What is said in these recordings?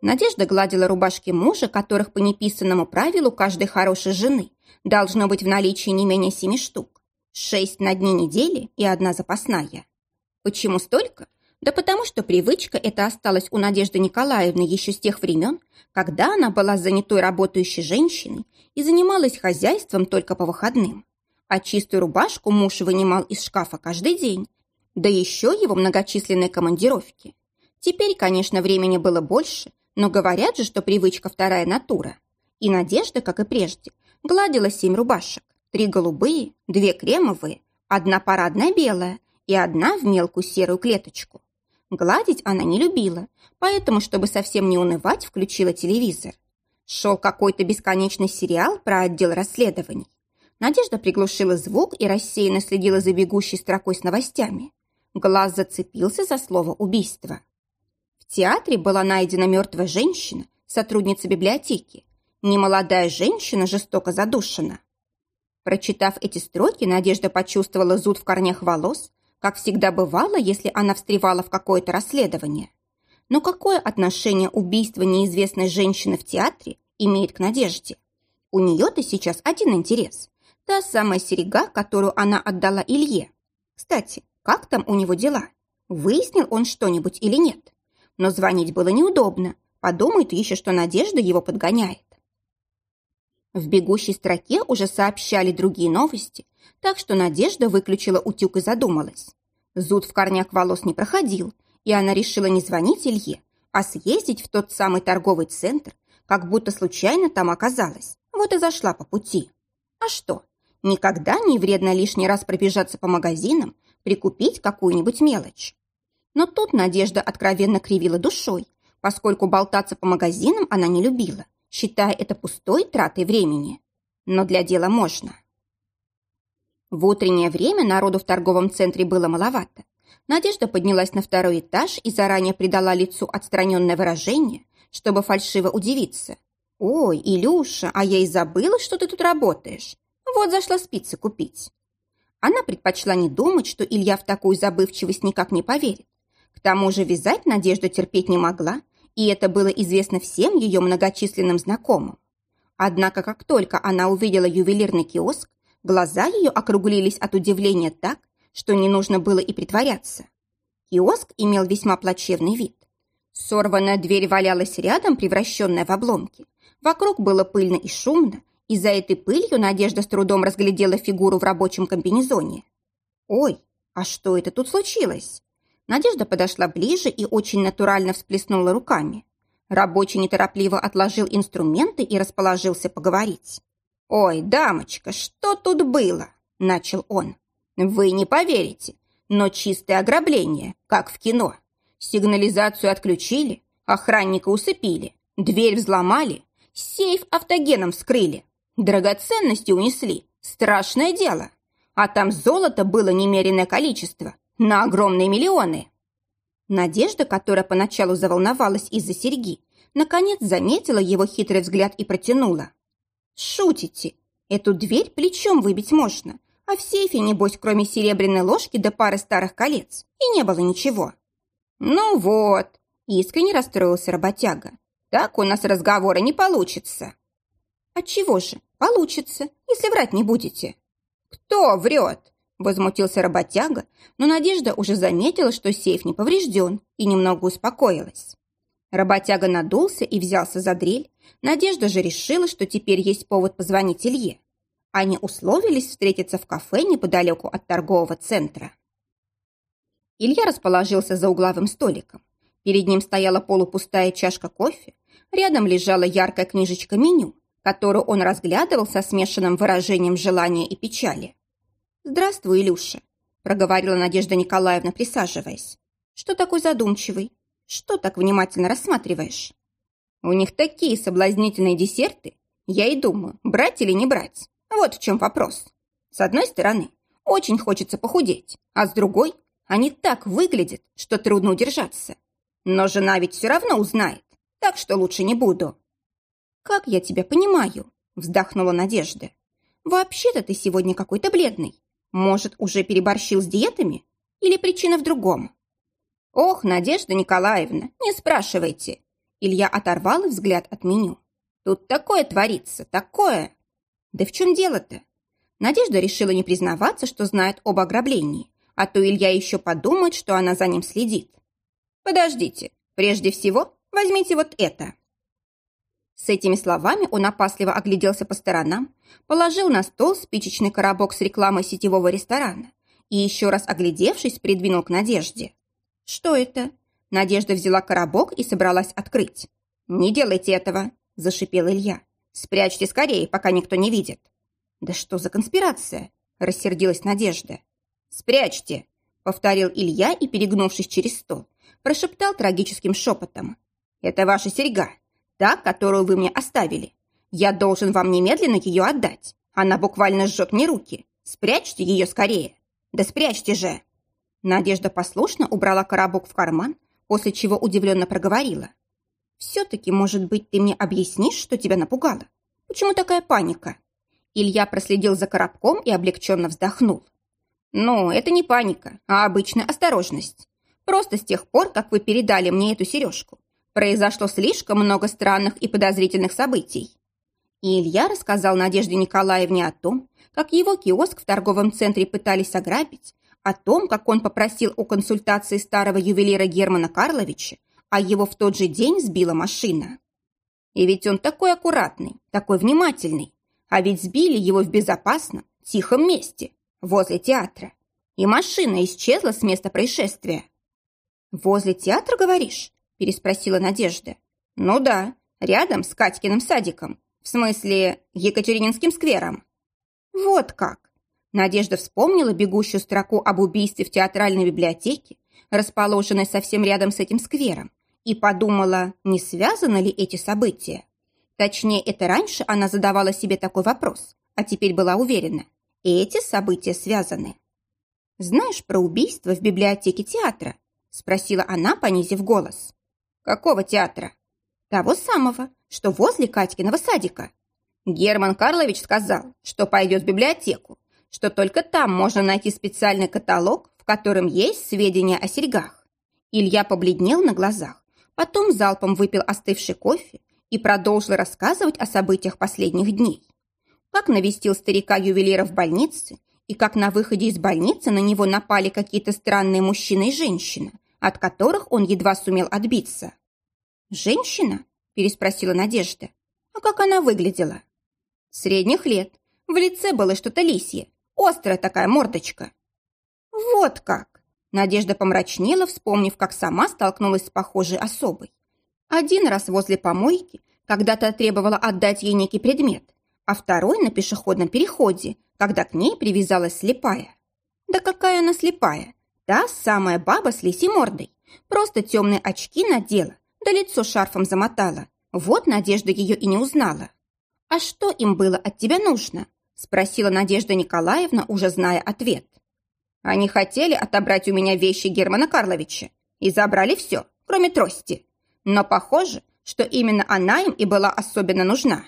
Надежда гладила рубашки мужа, которых по неписанному правилу каждой хорошей жены должно быть в наличии не менее семи штук. Шесть на дни недели и одна запасная. Почему столько? Да потому что привычка эта осталась у Надежды Николаевны еще с тех времен, когда она была занятой работающей женщиной и занималась хозяйством только по выходным. А чистую рубашку муж вынимал из шкафа каждый день, да еще его многочисленные командировки. Теперь, конечно, времени было больше, но говорят же, что привычка вторая натура. И Надежда, как и прежде, гладила семь рубашек. Три голубые, две кремовые, одна парадная белая и одна в мелкую серую клеточку. Гладить она не любила, поэтому, чтобы совсем не унывать, включила телевизор. Шел какой-то бесконечный сериал про отдел расследований. Надежда приглушила звук и рассеянно следила за бегущей строкой с новостями. Глаз зацепился за слово «убийство». Театре была найдена мертвая женщина, сотрудница библиотеки. Немолодая женщина жестоко задушена. Прочитав эти строки, Надежда почувствовала зуд в корнях волос, как всегда бывало, если она встревала в какое-то расследование. Но какое отношение убийство неизвестной женщины в театре имеет к Надежде? У нее-то сейчас один интерес. Та самая серега, которую она отдала Илье. Кстати, как там у него дела? Выяснил он что-нибудь или нет? Но звонить было неудобно. Подумает еще, что Надежда его подгоняет. В бегущей строке уже сообщали другие новости, так что Надежда выключила утюг и задумалась. Зуд в корнях волос не проходил, и она решила не звонить Илье, а съездить в тот самый торговый центр, как будто случайно там оказалась. Вот и зашла по пути. А что? Никогда не вредно лишний раз пробежаться по магазинам, прикупить какую-нибудь мелочь. Но тут Надежда откровенно кривила душой, поскольку болтаться по магазинам она не любила, считая это пустой тратой времени. Но для дела можно. В утреннее время народу в торговом центре было маловато. Надежда поднялась на второй этаж и заранее придала лицу отстраненное выражение, чтобы фальшиво удивиться. «Ой, Илюша, а я и забыла, что ты тут работаешь. Вот зашла спицы купить». Она предпочла не думать, что Илья в такую забывчивость никак не поверит. К тому же вязать Надежда терпеть не могла, и это было известно всем ее многочисленным знакомым. Однако, как только она увидела ювелирный киоск, глаза ее округлились от удивления так, что не нужно было и притворяться. Киоск имел весьма плачевный вид. Сорванная дверь валялась рядом, превращенная в обломки. Вокруг было пыльно и шумно, и за этой пылью Надежда с трудом разглядела фигуру в рабочем комбинезоне. «Ой, а что это тут случилось?» Надежда подошла ближе и очень натурально всплеснула руками. Рабочий неторопливо отложил инструменты и расположился поговорить. «Ой, дамочка, что тут было?» – начал он. «Вы не поверите, но чистое ограбление, как в кино. Сигнализацию отключили, охранника усыпили, дверь взломали, сейф автогеном вскрыли, Драгоценности унесли. Страшное дело. А там золота было немеренное количество. На огромные миллионы. Надежда, которая поначалу заволновалась из-за серьги, наконец заметила его хитрый взгляд и протянула. «Шутите? Эту дверь плечом выбить можно, а в сейфе, небось, кроме серебряной ложки да пары старых колец, и не было ничего». «Ну вот», — искренне расстроился работяга, «так у нас разговора не получится». «Отчего же? Получится, если врать не будете». «Кто врет?» – возмутился работяга, но Надежда уже заметила, что сейф не поврежден, и немного успокоилась. Работяга надулся и взялся за дрель. Надежда же решила, что теперь есть повод позвонить Илье. Они условились встретиться в кафе неподалеку от торгового центра. Илья расположился за угловым столиком. Перед ним стояла полупустая чашка кофе, рядом лежала яркая книжечка меню, которую он разглядывал со смешанным выражением желания и печали. «Здравствуй, Илюша», – проговорила Надежда Николаевна, присаживаясь. «Что такой задумчивый? Что так внимательно рассматриваешь?» «У них такие соблазнительные десерты. Я и думаю, брать или не брать. Вот в чем вопрос. С одной стороны, очень хочется похудеть, а с другой, они так выглядят, что трудно удержаться. Но жена ведь все равно узнает, так что лучше не буду». «Как я тебя понимаю?» – вздохнула Надежда. «Вообще-то ты сегодня какой-то бледный. Может, уже переборщил с диетами? Или причина в другом?» «Ох, Надежда Николаевна, не спрашивайте!» Илья оторвал взгляд от меню. Тут такое творится, такое. Да в чем дело-то? Надежда решила не признаваться, что знает об ограблении, а то Илья еще подумает, что она за ним следит. Подождите, прежде всего возьмите вот это. С этими словами он опасливо огляделся по сторонам, положил на стол спичечный коробок с рекламой сетевого ресторана и еще раз оглядевшись, придвинул к Надежде. «Что это?» Надежда взяла коробок и собралась открыть. «Не делайте этого!» – зашипел Илья. «Спрячьте скорее, пока никто не видит». «Да что за конспирация?» – рассердилась Надежда. «Спрячьте!» – повторил Илья и, перегнувшись через стол, прошептал трагическим шепотом. «Это ваша серьга, та, которую вы мне оставили. Я должен вам немедленно ее отдать. Она буквально жжет мне руки. Спрячьте ее скорее!» «Да спрячьте же!» Надежда послушно убрала коробок в карман, после чего удивленно проговорила. «Все-таки, может быть, ты мне объяснишь, что тебя напугало? Почему такая паника?» Илья проследил за коробком и облегченно вздохнул. «Ну, это не паника, а обычная осторожность. Просто с тех пор, как вы передали мне эту сережку, произошло слишком много странных и подозрительных событий. И Илья рассказал Надежде Николаевне о том, как его киоск в торговом центре пытались ограбить, о том, как он попросил у консультации старого ювелира Германа Карловича, а его в тот же день сбила машина. И ведь он такой аккуратный, такой внимательный, а ведь сбили его в безопасном, тихом месте, возле театра, и машина исчезла с места происшествия. «Возле театра, говоришь?» – переспросила Надежда. «Ну да, рядом с Катькиным садиком, в смысле Екатерининским сквером». «Вот как!» Надежда вспомнила бегущую строку об убийстве в театральной библиотеке, расположенной совсем рядом с этим сквером, и подумала, не связаны ли эти события. Точнее, это раньше она задавала себе такой вопрос, а теперь была уверена. Эти события связаны. «Знаешь про убийство в библиотеке театра?» спросила она, понизив голос. «Какого театра?» «Того самого, что возле Катькиного садика. Герман Карлович сказал, что пойдет в библиотеку, что только там можно найти специальный каталог, в котором есть сведения о серьгах. Илья побледнел на глазах, потом залпом выпил остывший кофе и продолжил рассказывать о событиях последних дней. Как навестил старика-ювелира в больнице, и как на выходе из больницы на него напали какие-то странные мужчина и женщина, от которых он едва сумел отбиться. «Женщина?» – переспросила Надежда. «А как она выглядела?» Средних лет. В лице было что-то лисье. Острая такая мордочка. Вот как. Надежда помрачнела, вспомнив, как сама столкнулась с похожей особой. Один раз возле помойки когда-то требовала отдать ей некий предмет, а второй на пешеходном переходе, когда к ней привязалась слепая. Да какая она слепая? Та самая баба с лисей мордой. Просто темные очки надела, да лицо шарфом замотала. Вот Надежда ее и не узнала. «А что им было от тебя нужно?» – спросила Надежда Николаевна, уже зная ответ. «Они хотели отобрать у меня вещи Германа Карловича и забрали все, кроме трости. Но похоже, что именно она им и была особенно нужна».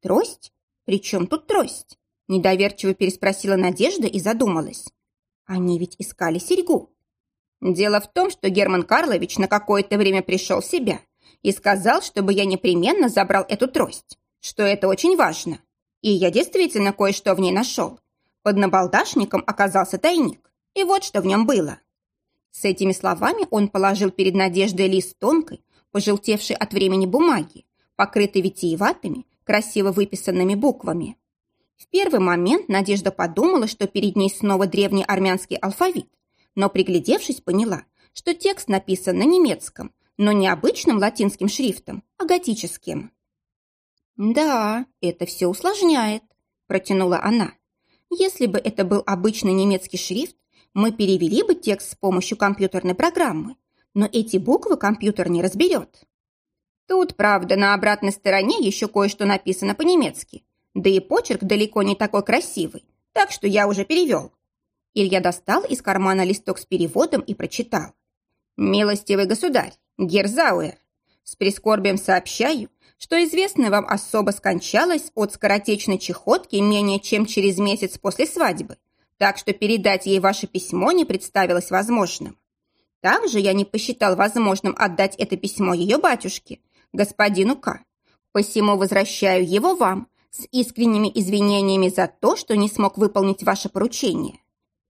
«Трость? При чем тут трость?» – недоверчиво переспросила Надежда и задумалась. «Они ведь искали серьгу». «Дело в том, что Герман Карлович на какое-то время пришел в себя и сказал, чтобы я непременно забрал эту трость что это очень важно. И я действительно кое-что в ней нашел. Под набалдашником оказался тайник. И вот что в нем было. С этими словами он положил перед Надеждой лист тонкой, пожелтевшей от времени бумаги, покрытой витиеватыми, красиво выписанными буквами. В первый момент Надежда подумала, что перед ней снова древний армянский алфавит, но, приглядевшись, поняла, что текст написан на немецком, но не обычным латинским шрифтом, а готическим. «Да, это все усложняет», – протянула она. «Если бы это был обычный немецкий шрифт, мы перевели бы текст с помощью компьютерной программы, но эти буквы компьютер не разберет». Тут, правда, на обратной стороне еще кое-что написано по-немецки, да и почерк далеко не такой красивый, так что я уже перевел. Илья достал из кармана листок с переводом и прочитал. «Милостивый государь, Герзауэр, с прискорбием сообщаю, что известная вам особо скончалась от скоротечной чехотки менее чем через месяц после свадьбы, так что передать ей ваше письмо не представилось возможным. Также я не посчитал возможным отдать это письмо ее батюшке, господину К. Посему возвращаю его вам с искренними извинениями за то, что не смог выполнить ваше поручение.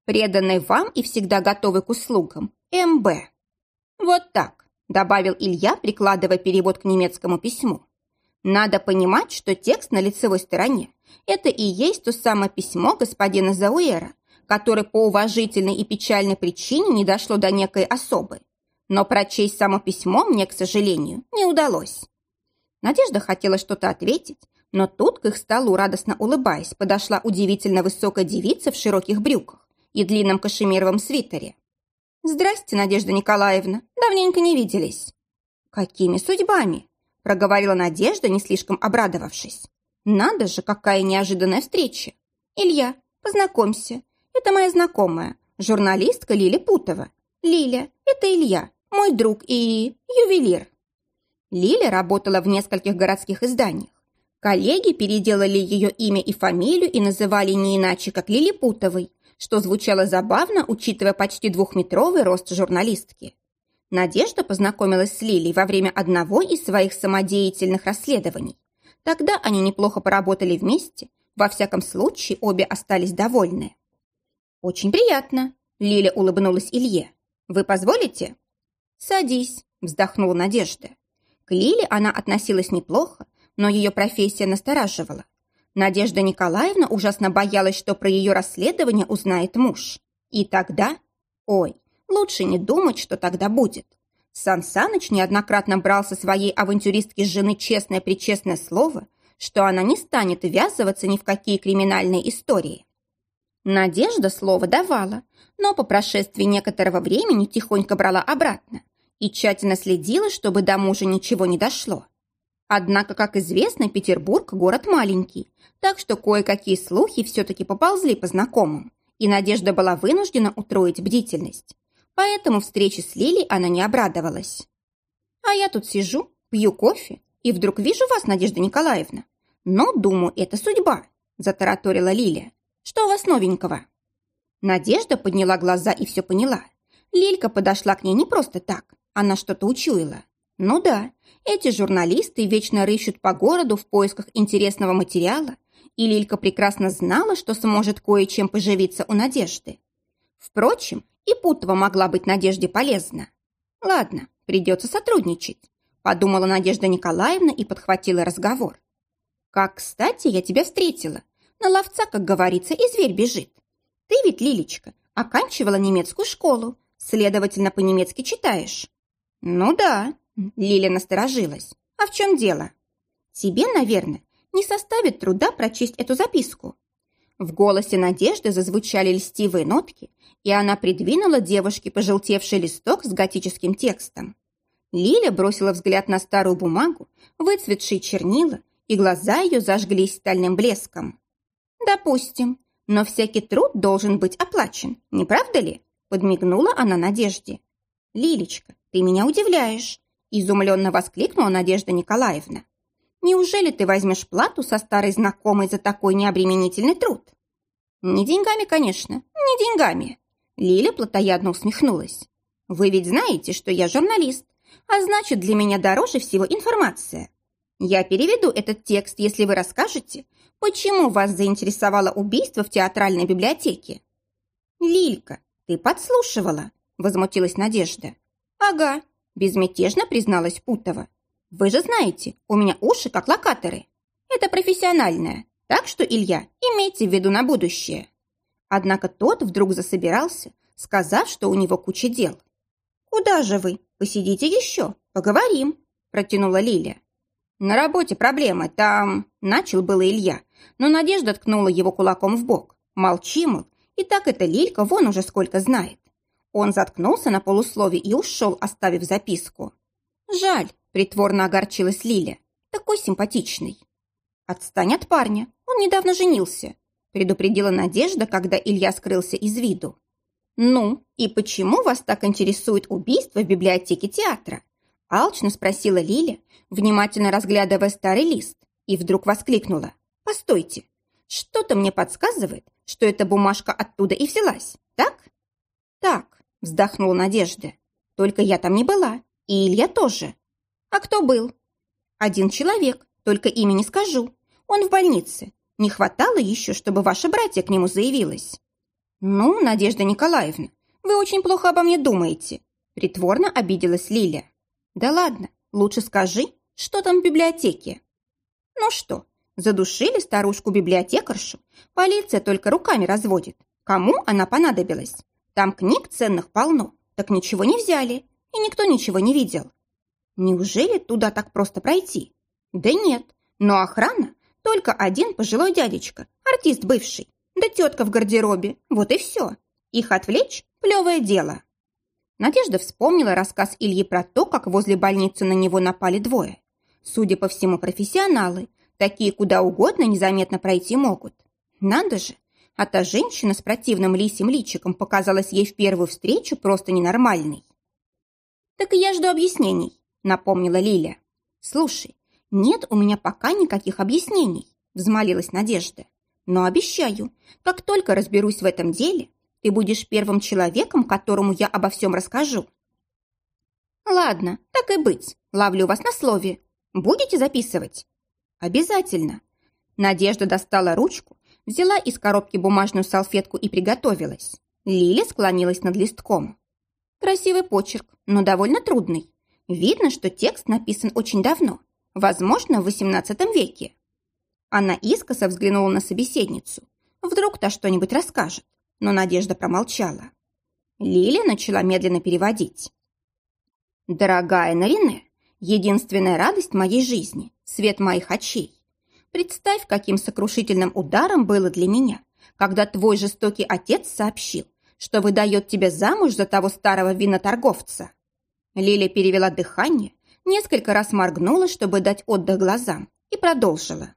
Преданный вам и всегда готовый к услугам МБ. Вот так, добавил Илья, прикладывая перевод к немецкому письму. Надо понимать, что текст на лицевой стороне – это и есть то самое письмо господина Зауэра, которое по уважительной и печальной причине не дошло до некой особы. Но прочесть само письмо мне, к сожалению, не удалось. Надежда хотела что-то ответить, но тут к их столу, радостно улыбаясь, подошла удивительно высокая девица в широких брюках и длинном кашемировом свитере. «Здрасте, Надежда Николаевна, давненько не виделись». «Какими судьбами?» – проговорила Надежда, не слишком обрадовавшись. «Надо же, какая неожиданная встреча! Илья, познакомься, это моя знакомая, журналистка Лиля Путова. Лиля, это Илья, мой друг и ювелир». Лиля работала в нескольких городских изданиях. Коллеги переделали ее имя и фамилию и называли не иначе, как Лилипутовой, что звучало забавно, учитывая почти двухметровый рост журналистки. Надежда познакомилась с Лилей во время одного из своих самодеятельных расследований. Тогда они неплохо поработали вместе, во всяком случае обе остались довольны. «Очень приятно», – Лиля улыбнулась Илье. «Вы позволите?» «Садись», – вздохнула Надежда. К Лиле она относилась неплохо, но ее профессия настораживала. Надежда Николаевна ужасно боялась, что про ее расследование узнает муж. И тогда... Ой, лучше не думать, что тогда будет. Сан Саныч неоднократно брал со своей авантюристки жены честное-причестное слово, что она не станет ввязываться ни в какие криминальные истории. Надежда слово давала, но по прошествии некоторого времени тихонько брала обратно и тщательно следила, чтобы до мужа ничего не дошло. Однако, как известно, Петербург – город маленький, так что кое-какие слухи все-таки поползли по знакомым, и Надежда была вынуждена утроить бдительность. Поэтому встрече с Лилей она не обрадовалась. «А я тут сижу, пью кофе, и вдруг вижу вас, Надежда Николаевна. Но, думаю, это судьба», – затараторила Лиля. «Что у вас новенького?» Надежда подняла глаза и все поняла. Лилька подошла к ней не просто так. Она что-то учуяла. Ну да, эти журналисты вечно рыщут по городу в поисках интересного материала, и Лилька прекрасно знала, что сможет кое-чем поживиться у Надежды. Впрочем, и Путова могла быть Надежде полезна. Ладно, придется сотрудничать, подумала Надежда Николаевна и подхватила разговор. Как, кстати, я тебя встретила. На ловца, как говорится, и зверь бежит. Ты ведь, Лилечка, оканчивала немецкую школу, следовательно, по-немецки читаешь. «Ну да», – Лиля насторожилась. «А в чем дело?» «Тебе, наверное, не составит труда прочесть эту записку». В голосе Надежды зазвучали льстивые нотки, и она придвинула девушке пожелтевший листок с готическим текстом. Лиля бросила взгляд на старую бумагу, выцветшие чернила, и глаза ее зажглись стальным блеском. «Допустим, но всякий труд должен быть оплачен, не правда ли?» подмигнула она Надежде. «Лилечка, ты меня удивляешь!» Изумленно воскликнула Надежда Николаевна. «Неужели ты возьмешь плату со старой знакомой за такой необременительный труд?» «Не деньгами, конечно, не деньгами!» Лиля плотоядно усмехнулась. «Вы ведь знаете, что я журналист, а значит, для меня дороже всего информация. Я переведу этот текст, если вы расскажете, почему вас заинтересовало убийство в театральной библиотеке». «Лилька, ты подслушивала», – возмутилась Надежда. «Ага», – безмятежно призналась Путова. «Вы же знаете, у меня уши как локаторы. Это профессиональное, так что, Илья, имейте в виду на будущее». Однако тот вдруг засобирался, сказав, что у него куча дел. «Куда же вы? Посидите еще, поговорим», – протянула Лиля. «На работе проблемы, там...» – начал было Илья, но Надежда ткнула его кулаком в бок. «Молчи, мол, и так эта Лилька вон уже сколько знает. Он заткнулся на полуслове и ушел, оставив записку. «Жаль», — притворно огорчилась Лиля. «Такой симпатичный». «Отстань от парня, он недавно женился», — предупредила Надежда, когда Илья скрылся из виду. «Ну, и почему вас так интересует убийство в библиотеке театра?» Алчно спросила Лиля, внимательно разглядывая старый лист, и вдруг воскликнула. «Постойте, что-то мне подсказывает, что эта бумажка оттуда и взялась, так?» «Так», вздохнула Надежда. Только я там не была. И Илья тоже. А кто был? Один человек, только имя не скажу. Он в больнице. Не хватало еще, чтобы ваше братья к нему заявилось. Ну, Надежда Николаевна, вы очень плохо обо мне думаете. Притворно обиделась Лиля. Да ладно, лучше скажи, что там в библиотеке. Ну что, задушили старушку-библиотекаршу, полиция только руками разводит. Кому она понадобилась? Там книг ценных полно, так ничего не взяли, и никто ничего не видел. Неужели туда так просто пройти? Да нет, но охрана только один пожилой дядечка, артист бывший, да тетка в гардеробе, вот и все. Их отвлечь – плевое дело. Надежда вспомнила рассказ Ильи про то, как возле больницы на него напали двое. Судя по всему, профессионалы, такие куда угодно незаметно пройти могут. Надо же, а та женщина с противным лисим личиком показалась ей в первую встречу просто ненормальной. «Так я жду объяснений», — напомнила Лиля. «Слушай, нет у меня пока никаких объяснений», — взмолилась Надежда. «Но обещаю, как только разберусь в этом деле, ты будешь первым человеком, которому я обо всем расскажу». «Ладно, так и быть, ловлю вас на слове. Будете записывать?» «Обязательно». Надежда достала ручку, взяла из коробки бумажную салфетку и приготовилась. Лиля склонилась над листком. Красивый почерк, но довольно трудный. Видно, что текст написан очень давно, возможно, в XVIII веке. Она искоса взглянула на собеседницу. Вдруг та что-нибудь расскажет, но Надежда промолчала. Лиля начала медленно переводить. «Дорогая Нарине, единственная радость моей жизни, свет моих очей. Представь, каким сокрушительным ударом было для меня, когда твой жестокий отец сообщил, что выдает тебя замуж за того старого виноторговца. Лиля перевела дыхание, несколько раз моргнула, чтобы дать отдых глазам, и продолжила.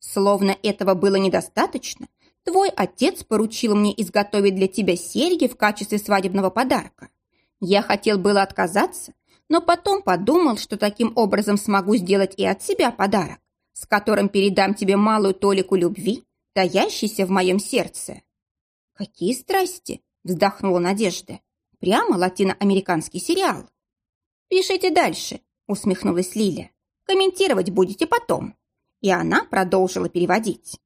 Словно этого было недостаточно, твой отец поручил мне изготовить для тебя серьги в качестве свадебного подарка. Я хотел было отказаться, но потом подумал, что таким образом смогу сделать и от себя подарок с которым передам тебе малую толику любви, таящейся в моем сердце. «Какие страсти!» – вздохнула Надежда. «Прямо латиноамериканский сериал». «Пишите дальше», – усмехнулась Лиля. «Комментировать будете потом». И она продолжила переводить.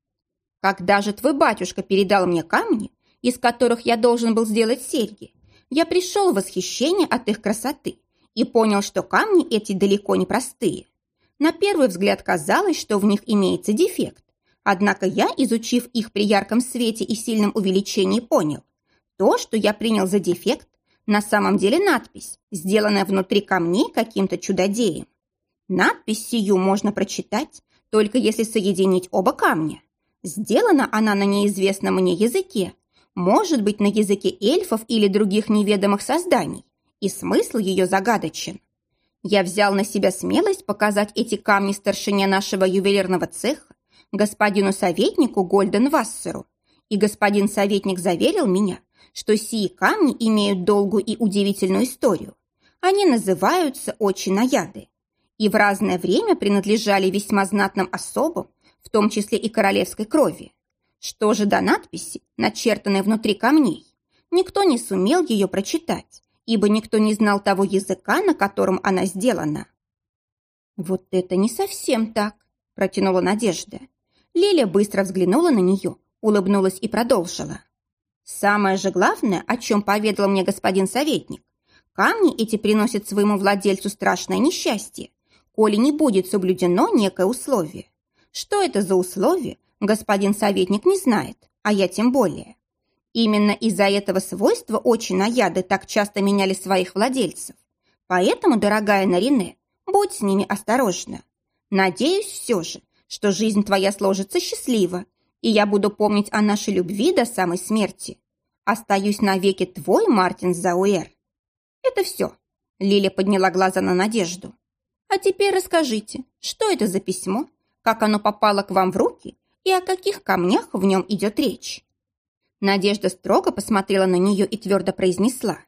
«Когда же твой батюшка передал мне камни, из которых я должен был сделать серьги, я пришел в восхищение от их красоты и понял, что камни эти далеко не простые. На первый взгляд казалось, что в них имеется дефект. Однако я, изучив их при ярком свете и сильном увеличении, понял. То, что я принял за дефект, на самом деле надпись, сделанная внутри камней каким-то чудодеем. Надпись сию можно прочитать, только если соединить оба камня. Сделана она на неизвестном мне языке, может быть, на языке эльфов или других неведомых созданий, и смысл ее загадочен. Я взял на себя смелость показать эти камни старшине нашего ювелирного цеха, господину советнику Гольден Вассеру, и господин советник заверил меня, что сии камни имеют долгую и удивительную историю. Они называются очень наяды и в разное время принадлежали весьма знатным особам, в том числе и королевской крови. Что же до надписи, начертанной внутри камней? Никто не сумел ее прочитать, ибо никто не знал того языка, на котором она сделана. «Вот это не совсем так», – протянула Надежда. Лиля быстро взглянула на нее, улыбнулась и продолжила. «Самое же главное, о чем поведал мне господин советник, камни эти приносят своему владельцу страшное несчастье, коли не будет соблюдено некое условие. Что это за условие, господин советник не знает, а я тем более. Именно из-за этого свойства очень наяды так часто меняли своих владельцев. Поэтому, дорогая Нарине, будь с ними осторожна. Надеюсь все же, что жизнь твоя сложится счастливо, и я буду помнить о нашей любви до самой смерти. Остаюсь навеки твой, Мартин Зауэр. Это все. Лиля подняла глаза на Надежду. А теперь расскажите, что это за письмо, как оно попало к вам в руки и о каких камнях в нем идет речь? Надежда строго посмотрела на нее и твердо произнесла.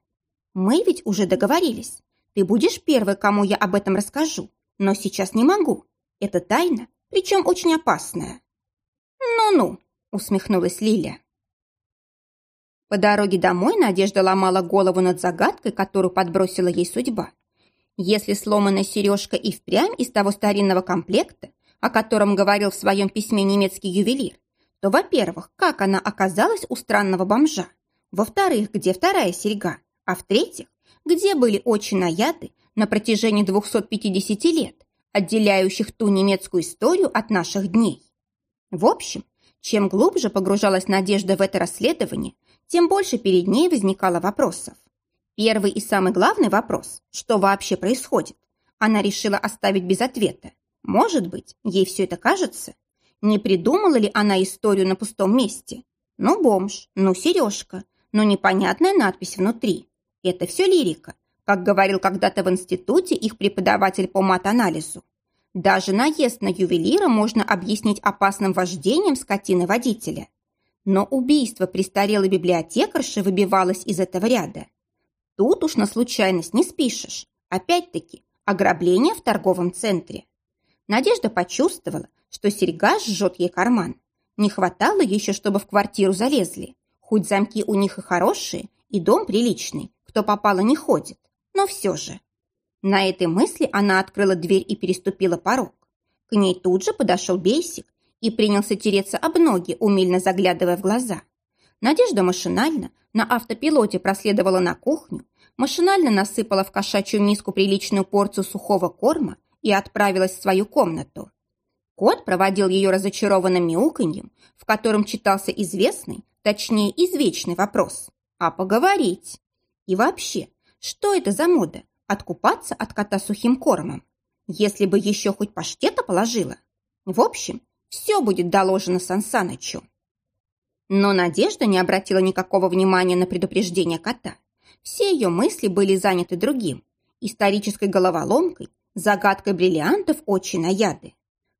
«Мы ведь уже договорились. Ты будешь первой, кому я об этом расскажу. Но сейчас не могу. Это тайна, причем очень опасная». «Ну-ну», — усмехнулась Лиля. По дороге домой Надежда ломала голову над загадкой, которую подбросила ей судьба. Если сломанная сережка и впрямь из того старинного комплекта, о котором говорил в своем письме немецкий ювелир, то, во-первых, как она оказалась у странного бомжа? Во-вторых, где вторая серьга? А в-третьих, где были очи наяды на протяжении 250 лет, отделяющих ту немецкую историю от наших дней? В общем, чем глубже погружалась Надежда в это расследование, тем больше перед ней возникало вопросов. Первый и самый главный вопрос – что вообще происходит? Она решила оставить без ответа. Может быть, ей все это кажется? Не придумала ли она историю на пустом месте? Ну, бомж, ну, сережка, ну, непонятная надпись внутри. Это все лирика, как говорил когда-то в институте их преподаватель по мат-анализу. Даже наезд на ювелира можно объяснить опасным вождением скотины-водителя. Но убийство престарелой библиотекарши выбивалось из этого ряда. Тут уж на случайность не спишешь. Опять-таки, ограбление в торговом центре. Надежда почувствовала, что серьга жжет ей карман. Не хватало еще, чтобы в квартиру залезли. Хоть замки у них и хорошие, и дом приличный, кто попало не ходит. Но все же. На этой мысли она открыла дверь и переступила порог. К ней тут же подошел Бейсик и принялся тереться об ноги, умильно заглядывая в глаза. Надежда машинально на автопилоте проследовала на кухню, машинально насыпала в кошачью миску приличную порцию сухого корма и отправилась в свою комнату. Кот проводил ее разочарованным мяуканьем, в котором читался известный, точнее извечный вопрос «А поговорить?» И вообще, что это за мода откупаться от кота сухим кормом? Если бы еще хоть паштета положила. В общем, все будет доложено Сансанычу. Но Надежда не обратила никакого внимания на предупреждение кота. Все ее мысли были заняты другим – исторической головоломкой, загадкой бриллиантов очень наяды.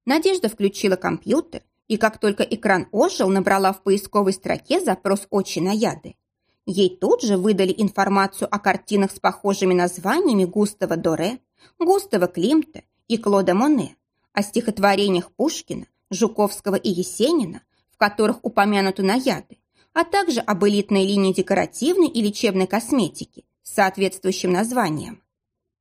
Надежда включила компьютер, и как только экран ожил, набрала в поисковой строке запрос «Очи наяды». Ей тут же выдали информацию о картинах с похожими названиями Густава Доре, Густава Климта и Клода Моне, о стихотворениях Пушкина, Жуковского и Есенина, в которых упомянуты наяды, а также об элитной линии декоративной и лечебной косметики с соответствующим названием.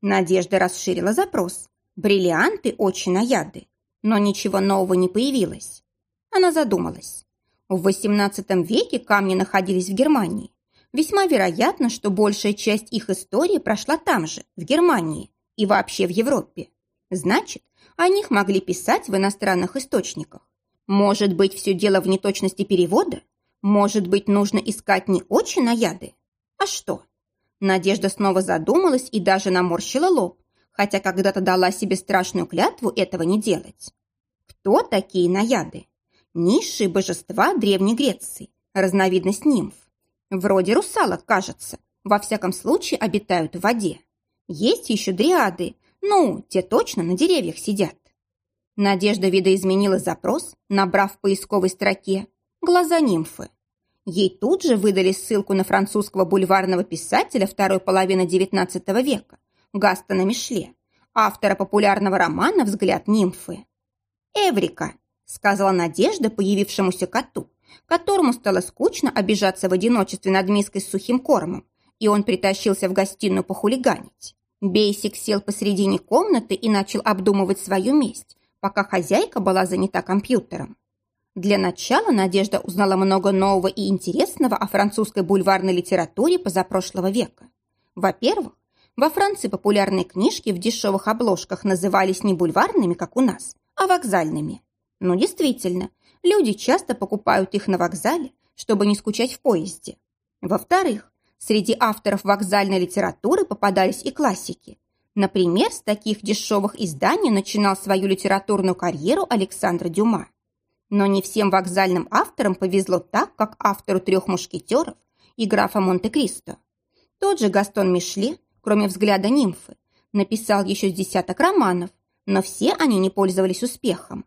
Надежда расширила запрос. Бриллианты очень наяды но ничего нового не появилось. Она задумалась. В XVIII веке камни находились в Германии. Весьма вероятно, что большая часть их истории прошла там же, в Германии и вообще в Европе. Значит, о них могли писать в иностранных источниках. Может быть, все дело в неточности перевода? Может быть, нужно искать не очень наяды? А что? Надежда снова задумалась и даже наморщила лоб, хотя когда-то дала себе страшную клятву этого не делать. Кто такие наяды? Низшие божества Древней Греции, разновидность нимф. Вроде русалок, кажется, во всяком случае обитают в воде. Есть еще дриады, ну, те точно на деревьях сидят. Надежда видоизменила запрос, набрав в поисковой строке «Глаза нимфы». Ей тут же выдали ссылку на французского бульварного писателя второй половины XIX века Гастона Мишле, автора популярного романа «Взгляд нимфы». «Эврика», — сказала Надежда появившемуся коту, которому стало скучно обижаться в одиночестве над миской с сухим кормом, и он притащился в гостиную похулиганить. Бейсик сел посредине комнаты и начал обдумывать свою месть, пока хозяйка была занята компьютером. Для начала Надежда узнала много нового и интересного о французской бульварной литературе позапрошлого века. Во-первых, во Франции популярные книжки в дешевых обложках назывались не бульварными, как у нас, а вокзальными. Ну, действительно, люди часто покупают их на вокзале, чтобы не скучать в поезде. Во-вторых, среди авторов вокзальной литературы попадались и классики. Например, с таких дешевых изданий начинал свою литературную карьеру Александр Дюма. Но не всем вокзальным авторам повезло так, как автору «Трех мушкетеров» и графа Монте-Кристо. Тот же Гастон Мишле кроме взгляда нимфы, написал еще с десяток романов, но все они не пользовались успехом.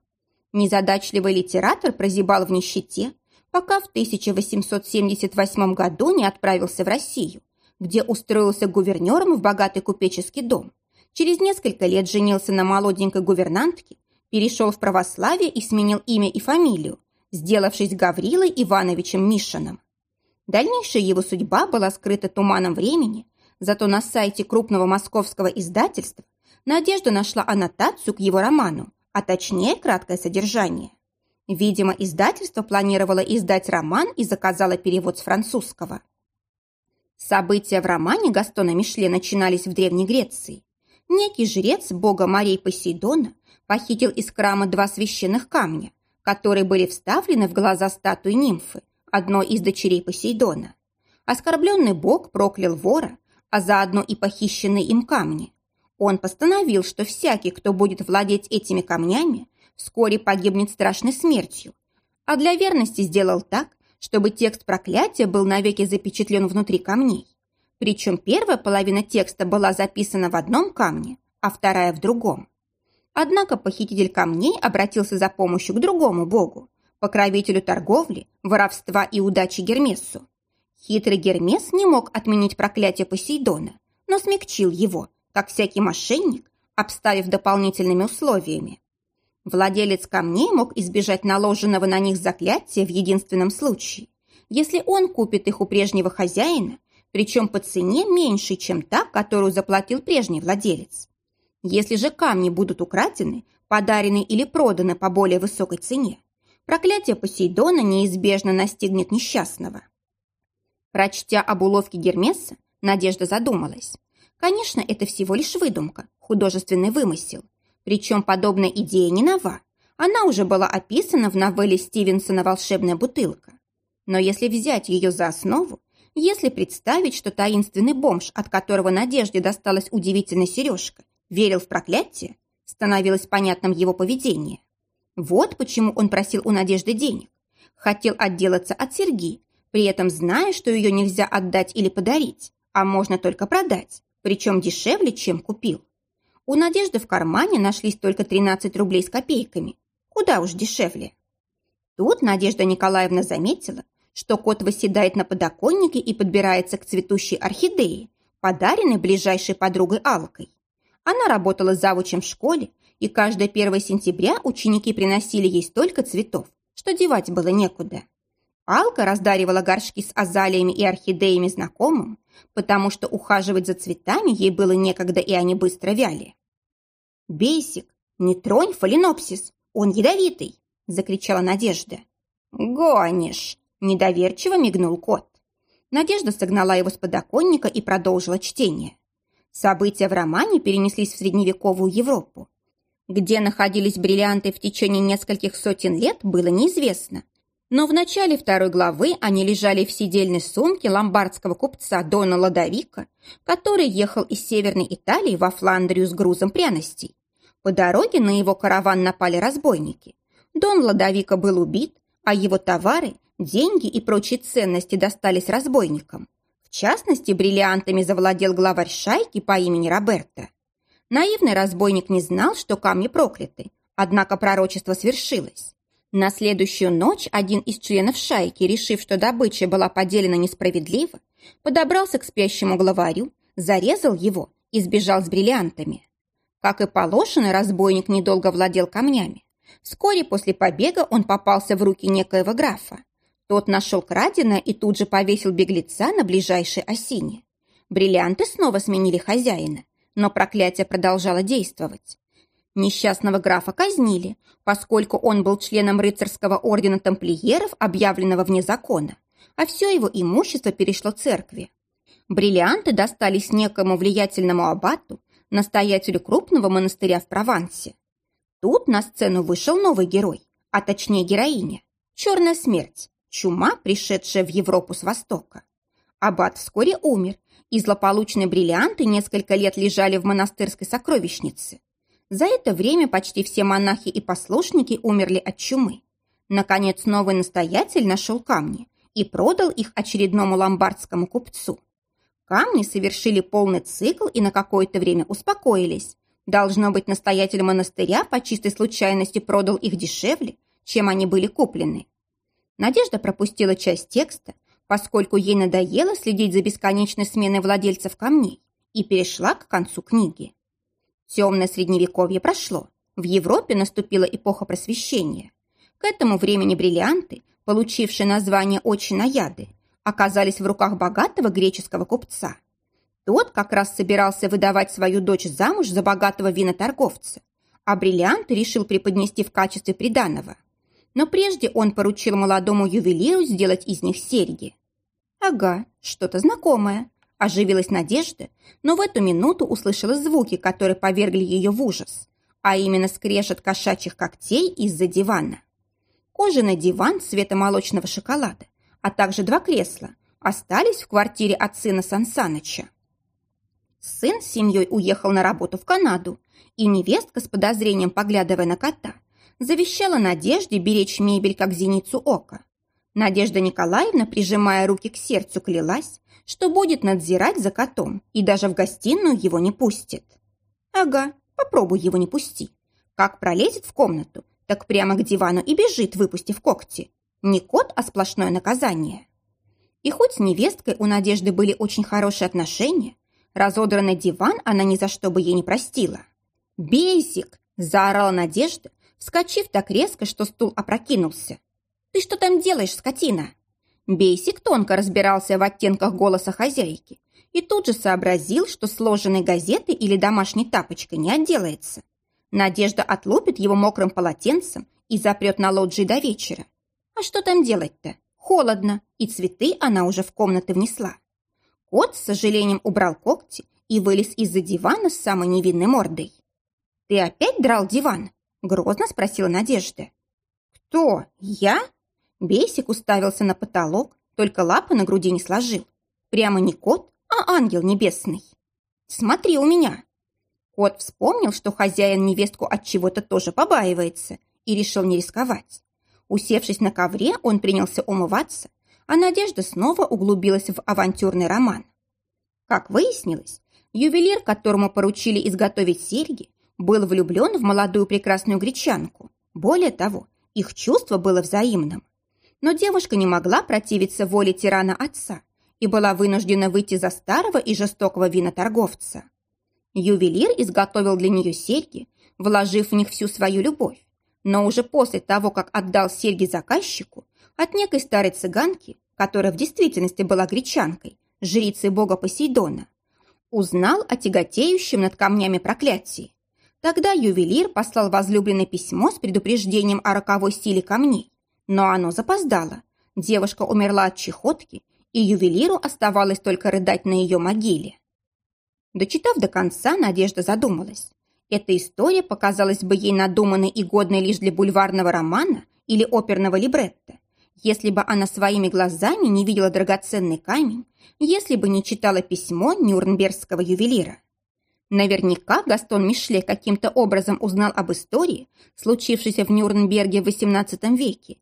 Незадачливый литератор прозябал в нищете, пока в 1878 году не отправился в Россию, где устроился гувернером в богатый купеческий дом. Через несколько лет женился на молоденькой гувернантке, перешел в православие и сменил имя и фамилию, сделавшись Гаврилой Ивановичем Мишиным. Дальнейшая его судьба была скрыта туманом времени, зато на сайте крупного московского издательства Надежда нашла аннотацию к его роману, а точнее краткое содержание. Видимо, издательство планировало издать роман и заказало перевод с французского. События в романе Гастона Мишле начинались в Древней Греции. Некий жрец бога морей Посейдона похитил из храма два священных камня, которые были вставлены в глаза статуи нимфы, одной из дочерей Посейдона. Оскорбленный бог проклял вора, а заодно и похищенные им камни. Он постановил, что всякий, кто будет владеть этими камнями, вскоре погибнет страшной смертью, а для верности сделал так, чтобы текст проклятия был навеки запечатлен внутри камней. Причем первая половина текста была записана в одном камне, а вторая в другом. Однако похититель камней обратился за помощью к другому богу, покровителю торговли, воровства и удачи Гермесу. Хитрый Гермес не мог отменить проклятие Посейдона, но смягчил его, как всякий мошенник, обставив дополнительными условиями. Владелец камней мог избежать наложенного на них заклятия в единственном случае, если он купит их у прежнего хозяина, причем по цене меньше, чем та, которую заплатил прежний владелец. Если же камни будут украдены, подарены или проданы по более высокой цене, проклятие Посейдона неизбежно настигнет несчастного. Прочтя об уловке Гермеса, Надежда задумалась. Конечно, это всего лишь выдумка, художественный вымысел. Причем подобная идея не нова. Она уже была описана в новелле Стивенсона «Волшебная бутылка». Но если взять ее за основу, если представить, что таинственный бомж, от которого Надежде досталась удивительная сережка, верил в проклятие, становилось понятным его поведение. Вот почему он просил у Надежды денег. Хотел отделаться от серьги, при этом зная, что ее нельзя отдать или подарить, а можно только продать, причем дешевле, чем купил. У Надежды в кармане нашлись только 13 рублей с копейками. Куда уж дешевле. Тут Надежда Николаевна заметила, что кот восседает на подоконнике и подбирается к цветущей орхидее, подаренной ближайшей подругой Алкой. Она работала завучем в школе и каждое 1 сентября ученики приносили ей столько цветов, что девать было некуда. Алка раздаривала горшки с азалиями и орхидеями знакомым, потому что ухаживать за цветами ей было некогда, и они быстро вяли. «Бейсик, не тронь фаленопсис, он ядовитый!» – закричала Надежда. «Гонишь!» – недоверчиво мигнул кот. Надежда согнала его с подоконника и продолжила чтение. События в романе перенеслись в средневековую Европу. Где находились бриллианты в течение нескольких сотен лет, было неизвестно. Но в начале второй главы они лежали в сидельной сумке ломбардского купца Дона Ладовика, который ехал из Северной Италии во Фландрию с грузом пряностей. По дороге на его караван напали разбойники. Дон Ладовика был убит, а его товары, деньги и прочие ценности достались разбойникам. В частности, бриллиантами завладел главарь шайки по имени Роберто. Наивный разбойник не знал, что камни прокляты, однако пророчество свершилось. На следующую ночь один из членов шайки, решив, что добыча была поделена несправедливо, подобрался к спящему главарю, зарезал его и сбежал с бриллиантами. Как и положено, разбойник недолго владел камнями. Вскоре после побега он попался в руки некоего графа. Тот нашел краденое и тут же повесил беглеца на ближайшей осине. Бриллианты снова сменили хозяина, но проклятие продолжало действовать. Несчастного графа казнили, поскольку он был членом рыцарского ордена тамплиеров, объявленного вне закона, а все его имущество перешло церкви. Бриллианты достались некому влиятельному аббату, настоятелю крупного монастыря в Провансе. Тут на сцену вышел новый герой, а точнее героиня – Черная смерть, чума, пришедшая в Европу с Востока. Аббат вскоре умер, и злополучные бриллианты несколько лет лежали в монастырской сокровищнице. За это время почти все монахи и послушники умерли от чумы. Наконец, новый настоятель нашел камни и продал их очередному ломбардскому купцу. Камни совершили полный цикл и на какое-то время успокоились. Должно быть, настоятель монастыря по чистой случайности продал их дешевле, чем они были куплены. Надежда пропустила часть текста, поскольку ей надоело следить за бесконечной сменой владельцев камней, и перешла к концу книги. Темное средневековье прошло. В Европе наступила эпоха просвещения. К этому времени бриллианты, получившие название «очи наяды», оказались в руках богатого греческого купца. Тот как раз собирался выдавать свою дочь замуж за богатого виноторговца, а бриллианты решил преподнести в качестве приданого. Но прежде он поручил молодому ювелиру сделать из них серьги. Ага, что-то знакомое. Оживилась Надежда, но в эту минуту услышала звуки, которые повергли ее в ужас, а именно скрежет кошачьих когтей из-за дивана. Кожаный диван цвета молочного шоколада, а также два кресла остались в квартире от сына Сансаныча. Сын с семьей уехал на работу в Канаду, и невестка, с подозрением поглядывая на кота, завещала Надежде беречь мебель как зеницу ока. Надежда Николаевна, прижимая руки к сердцу, клялась, что будет надзирать за котом и даже в гостиную его не пустит. Ага, попробуй его не пусти. Как пролезет в комнату, так прямо к дивану и бежит, выпустив когти. Не кот, а сплошное наказание. И хоть с невесткой у Надежды были очень хорошие отношения, разодранный диван она ни за что бы ей не простила. «Бейсик!» – заорала Надежда, вскочив так резко, что стул опрокинулся. «Ты что там делаешь, скотина?» Бейсик тонко разбирался в оттенках голоса хозяйки и тут же сообразил, что сложенной газетой или домашней тапочкой не отделается. Надежда отлупит его мокрым полотенцем и запрет на лоджии до вечера. А что там делать-то? Холодно, и цветы она уже в комнаты внесла. Кот с сожалением убрал когти и вылез из-за дивана с самой невинной мордой. «Ты опять драл диван?» – грозно спросила Надежда. «Кто? Я?» Бесик уставился на потолок, только лапы на груди не сложил. Прямо не кот, а ангел небесный. «Смотри у меня!» Кот вспомнил, что хозяин невестку от чего-то тоже побаивается, и решил не рисковать. Усевшись на ковре, он принялся умываться, а Надежда снова углубилась в авантюрный роман. Как выяснилось, ювелир, которому поручили изготовить серьги, был влюблен в молодую прекрасную гречанку. Более того, их чувство было взаимным но девушка не могла противиться воле тирана отца и была вынуждена выйти за старого и жестокого виноторговца. Ювелир изготовил для нее серьги, вложив в них всю свою любовь, но уже после того, как отдал серьги заказчику, от некой старой цыганки, которая в действительности была гречанкой, жрицей бога Посейдона, узнал о тяготеющем над камнями проклятии. Тогда ювелир послал возлюбленное письмо с предупреждением о роковой силе камней, но оно запоздало. Девушка умерла от чехотки, и ювелиру оставалось только рыдать на ее могиле. Дочитав до конца, Надежда задумалась. Эта история показалась бы ей надуманной и годной лишь для бульварного романа или оперного либретто, если бы она своими глазами не видела драгоценный камень, если бы не читала письмо нюрнбергского ювелира. Наверняка Гастон Мишле каким-то образом узнал об истории, случившейся в Нюрнберге в XVIII веке,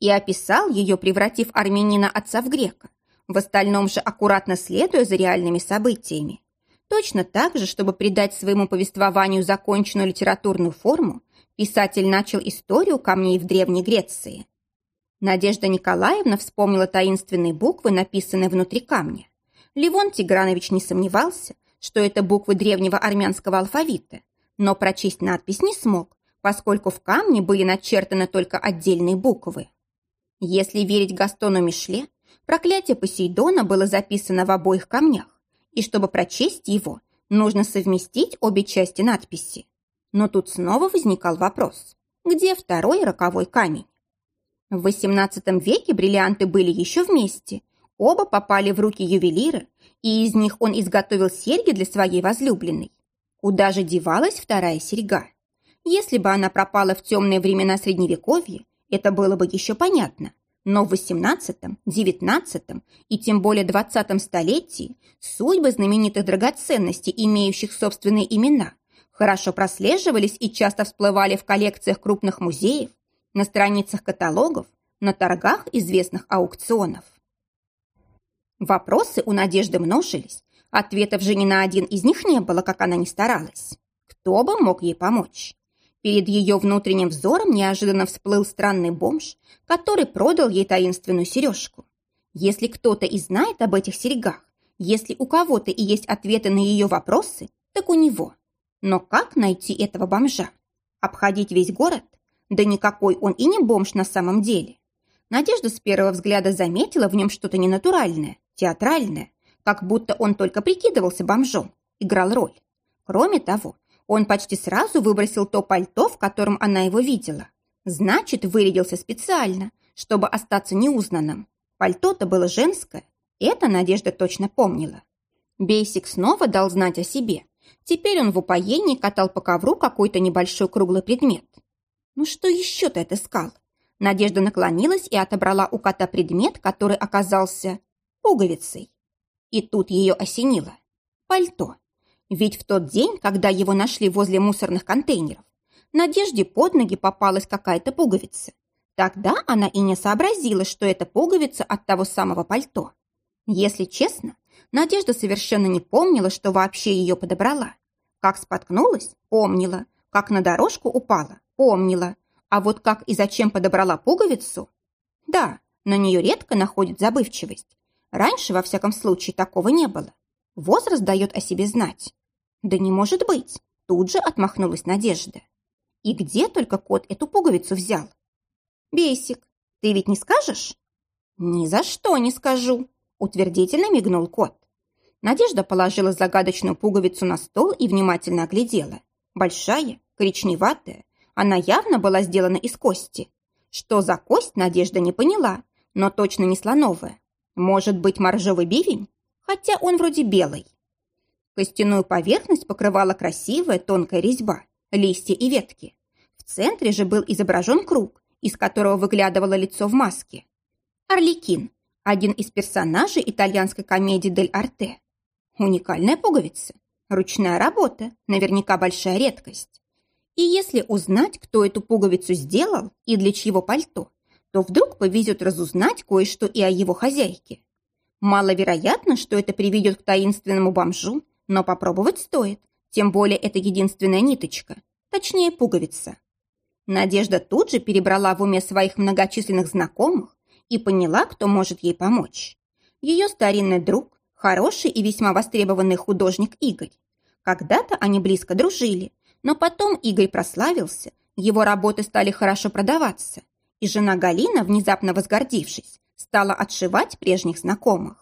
и описал ее, превратив армянина отца в грека, в остальном же аккуратно следуя за реальными событиями. Точно так же, чтобы придать своему повествованию законченную литературную форму, писатель начал историю камней в Древней Греции. Надежда Николаевна вспомнила таинственные буквы, написанные внутри камня. Левон Тигранович не сомневался, что это буквы древнего армянского алфавита, но прочесть надпись не смог, поскольку в камне были начертаны только отдельные буквы. Если верить Гастону Мишле, проклятие Посейдона было записано в обоих камнях, и чтобы прочесть его, нужно совместить обе части надписи. Но тут снова возникал вопрос, где второй роковой камень? В XVIII веке бриллианты были еще вместе, оба попали в руки ювелира, и из них он изготовил серьги для своей возлюбленной. Куда же девалась вторая серьга? Если бы она пропала в темные времена Средневековья, это было бы еще понятно. Но в XVIII, XIX и тем более XX столетии судьбы знаменитых драгоценностей, имеющих собственные имена, хорошо прослеживались и часто всплывали в коллекциях крупных музеев, на страницах каталогов, на торгах известных аукционов. Вопросы у Надежды множились, ответов же ни на один из них не было, как она ни старалась. Кто бы мог ей помочь? Перед ее внутренним взором неожиданно всплыл странный бомж, который продал ей таинственную сережку. Если кто-то и знает об этих серьгах, если у кого-то и есть ответы на ее вопросы, так у него. Но как найти этого бомжа? Обходить весь город? Да никакой он и не бомж на самом деле. Надежда с первого взгляда заметила в нем что-то ненатуральное, театральное, как будто он только прикидывался бомжом, играл роль. Кроме того, он почти сразу выбросил то пальто, в котором она его видела. Значит, вырядился специально, чтобы остаться неузнанным. Пальто-то было женское, это Надежда точно помнила. Бейсик снова дал знать о себе. Теперь он в упоении катал по ковру какой-то небольшой круглый предмет. Ну что еще ты отыскал? Надежда наклонилась и отобрала у кота предмет, который оказался пуговицей. И тут ее осенило. Пальто. Ведь в тот день, когда его нашли возле мусорных контейнеров, Надежде под ноги попалась какая-то пуговица. Тогда она и не сообразила, что это пуговица от того самого пальто. Если честно, Надежда совершенно не помнила, что вообще ее подобрала. Как споткнулась – помнила. Как на дорожку упала – помнила. А вот как и зачем подобрала пуговицу? Да, на нее редко находит забывчивость. Раньше, во всяком случае, такого не было. Возраст дает о себе знать. Да не может быть. Тут же отмахнулась Надежда. И где только кот эту пуговицу взял? Бесик, ты ведь не скажешь? Ни за что не скажу, утвердительно мигнул кот. Надежда положила загадочную пуговицу на стол и внимательно оглядела. Большая, коричневатая, она явно была сделана из кости. Что за кость, Надежда не поняла, но точно не слоновая. Может быть, моржовый бивень? Хотя он вроде белый. Костяную поверхность покрывала красивая тонкая резьба, листья и ветки. В центре же был изображен круг, из которого выглядывало лицо в маске. Орликин, один из персонажей итальянской комедии «Дель Арте». Уникальная пуговица, ручная работа, наверняка большая редкость. И если узнать, кто эту пуговицу сделал и для чьего пальто, то вдруг повезет разузнать кое-что и о его хозяйке. Маловероятно, что это приведет к таинственному бомжу, но попробовать стоит, тем более это единственная ниточка, точнее пуговица. Надежда тут же перебрала в уме своих многочисленных знакомых и поняла, кто может ей помочь. Ее старинный друг, хороший и весьма востребованный художник Игорь. Когда-то они близко дружили, но потом Игорь прославился, его работы стали хорошо продаваться, и жена Галина, внезапно возгордившись, стала отшивать прежних знакомых.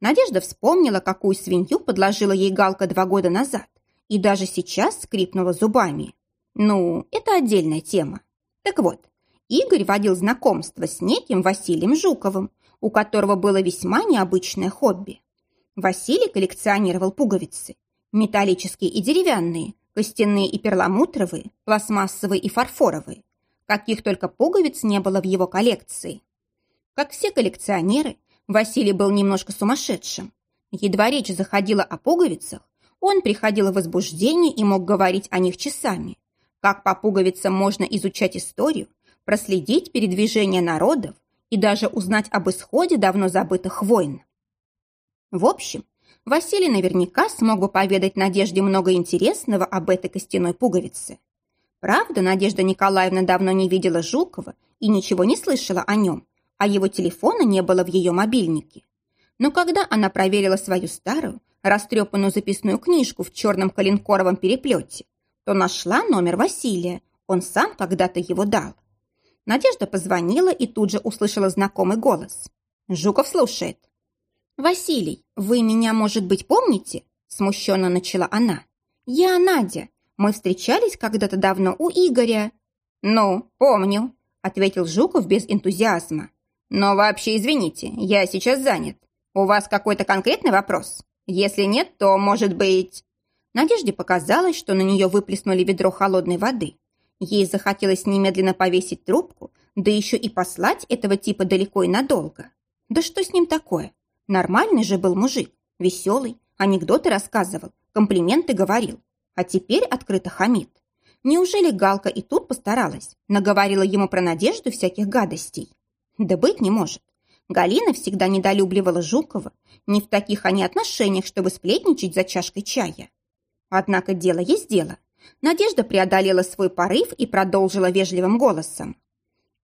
Надежда вспомнила, какую свинью подложила ей Галка два года назад, и даже сейчас скрипнула зубами. Ну, это отдельная тема. Так вот, Игорь водил знакомство с неким Василием Жуковым, у которого было весьма необычное хобби. Василий коллекционировал пуговицы, металлические и деревянные, Костяные и перламутровые, пластмассовые и фарфоровые. Каких только пуговиц не было в его коллекции. Как все коллекционеры, Василий был немножко сумасшедшим. Едва речь заходила о пуговицах, он приходил в возбуждение и мог говорить о них часами. Как по пуговицам можно изучать историю, проследить передвижение народов и даже узнать об исходе давно забытых войн. В общем, Василий наверняка смог бы поведать Надежде много интересного об этой костяной пуговице. Правда, Надежда Николаевна давно не видела Жукова и ничего не слышала о нем, а его телефона не было в ее мобильнике. Но когда она проверила свою старую, растрепанную записную книжку в черном коленкоровом переплете, то нашла номер Василия, он сам когда-то его дал. Надежда позвонила и тут же услышала знакомый голос. «Жуков слушает». «Василий, вы меня, может быть, помните?» Смущенно начала она. «Я Надя. Мы встречались когда-то давно у Игоря». «Ну, помню», — ответил Жуков без энтузиазма. «Но вообще, извините, я сейчас занят. У вас какой-то конкретный вопрос? Если нет, то, может быть...» Надежде показалось, что на нее выплеснули ведро холодной воды. Ей захотелось немедленно повесить трубку, да еще и послать этого типа далеко и надолго. Да что с ним такое? Нормальный же был мужик, веселый, анекдоты рассказывал, комплименты говорил. А теперь открыто хамит. Неужели Галка и тут постаралась, наговорила ему про надежду всяких гадостей? Да быть не может. Галина всегда недолюбливала Жукова, не в таких они отношениях, чтобы сплетничать за чашкой чая. Однако дело есть дело. Надежда преодолела свой порыв и продолжила вежливым голосом.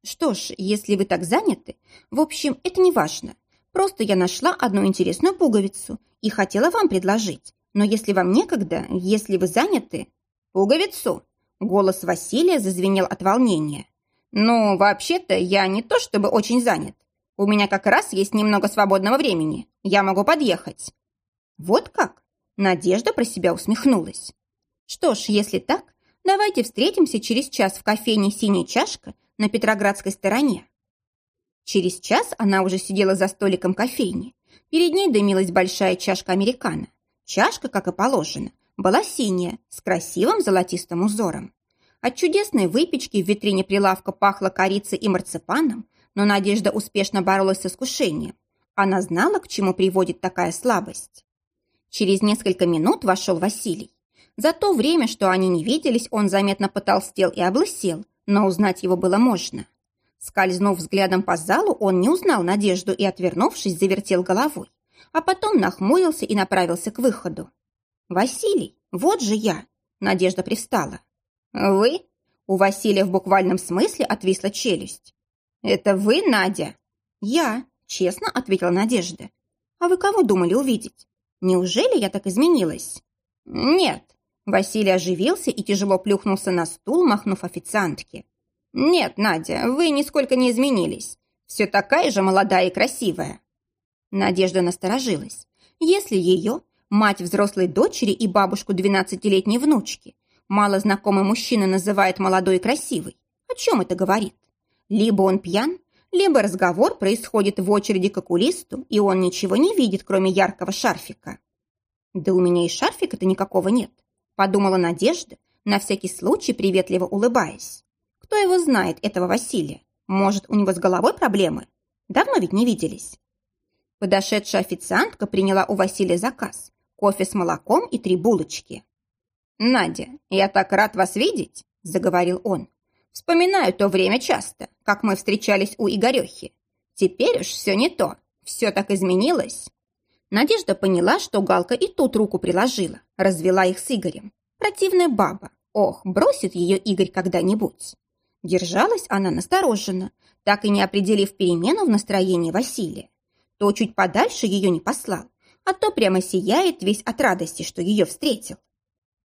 «Что ж, если вы так заняты, в общем, это не важно. Просто я нашла одну интересную пуговицу и хотела вам предложить. Но если вам некогда, если вы заняты...» «Пуговицу!» Голос Василия зазвенел от волнения. «Ну, вообще-то, я не то чтобы очень занят. У меня как раз есть немного свободного времени. Я могу подъехать». «Вот как?» Надежда про себя усмехнулась. «Что ж, если так, давайте встретимся через час в кофейне «Синяя чашка» на Петроградской стороне». Через час она уже сидела за столиком кофейни. Перед ней дымилась большая чашка американо. Чашка, как и положено, была синяя, с красивым золотистым узором. От чудесной выпечки в витрине прилавка пахло корицей и марципаном, но Надежда успешно боролась с искушением. Она знала, к чему приводит такая слабость. Через несколько минут вошел Василий. За то время, что они не виделись, он заметно потолстел и облысел, но узнать его было можно. Скользнув взглядом по залу, он не узнал Надежду и, отвернувшись, завертел головой, а потом нахмурился и направился к выходу. «Василий, вот же я!» Надежда привстала. «Вы?» У Василия в буквальном смысле отвисла челюсть. «Это вы, Надя?» «Я», честно ответила Надежда. «А вы кого думали увидеть? Неужели я так изменилась?» «Нет». Василий оживился и тяжело плюхнулся на стул, махнув официантке. «Нет, Надя, вы нисколько не изменились. Все такая же молодая и красивая». Надежда насторожилась. Если ее, мать взрослой дочери и бабушку двенадцатилетней внучки, мало знакомый мужчина называет молодой и красивой, о чем это говорит? Либо он пьян, либо разговор происходит в очереди к окулисту, и он ничего не видит, кроме яркого шарфика. «Да у меня и шарфика-то никакого нет», – подумала Надежда, на всякий случай приветливо улыбаясь. «Кто его знает, этого Василия? Может, у него с головой проблемы? Давно ведь не виделись». Подошедшая официантка приняла у Василия заказ – кофе с молоком и три булочки. «Надя, я так рад вас видеть», – заговорил он. Вспоминаю то время часто, как мы встречались у Игорехи. Теперь уж все не то, все так изменилось. Надежда поняла, что Галка и тут руку приложила, развела их с Игорем. Противная баба. Ох, бросит ее Игорь когда-нибудь. Держалась она настороженно, так и не определив перемену в настроении Василия. То чуть подальше ее не послал, а то прямо сияет весь от радости, что ее встретил.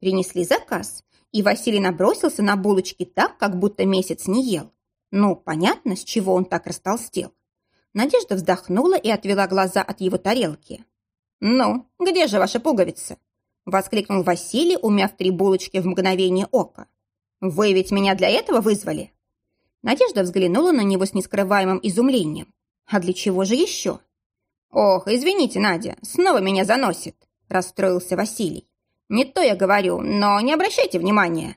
Принесли заказ, и Василий набросился на булочки так, как будто месяц не ел. Ну, понятно, с чего он так растолстел. Надежда вздохнула и отвела глаза от его тарелки. «Ну, где же ваша пуговица?» Воскликнул Василий, умяв три булочки в мгновение ока. «Вы ведь меня для этого вызвали?» Надежда взглянула на него с нескрываемым изумлением. «А для чего же еще?» «Ох, извините, Надя, снова меня заносит», расстроился Василий. Не то я говорю, но не обращайте внимания».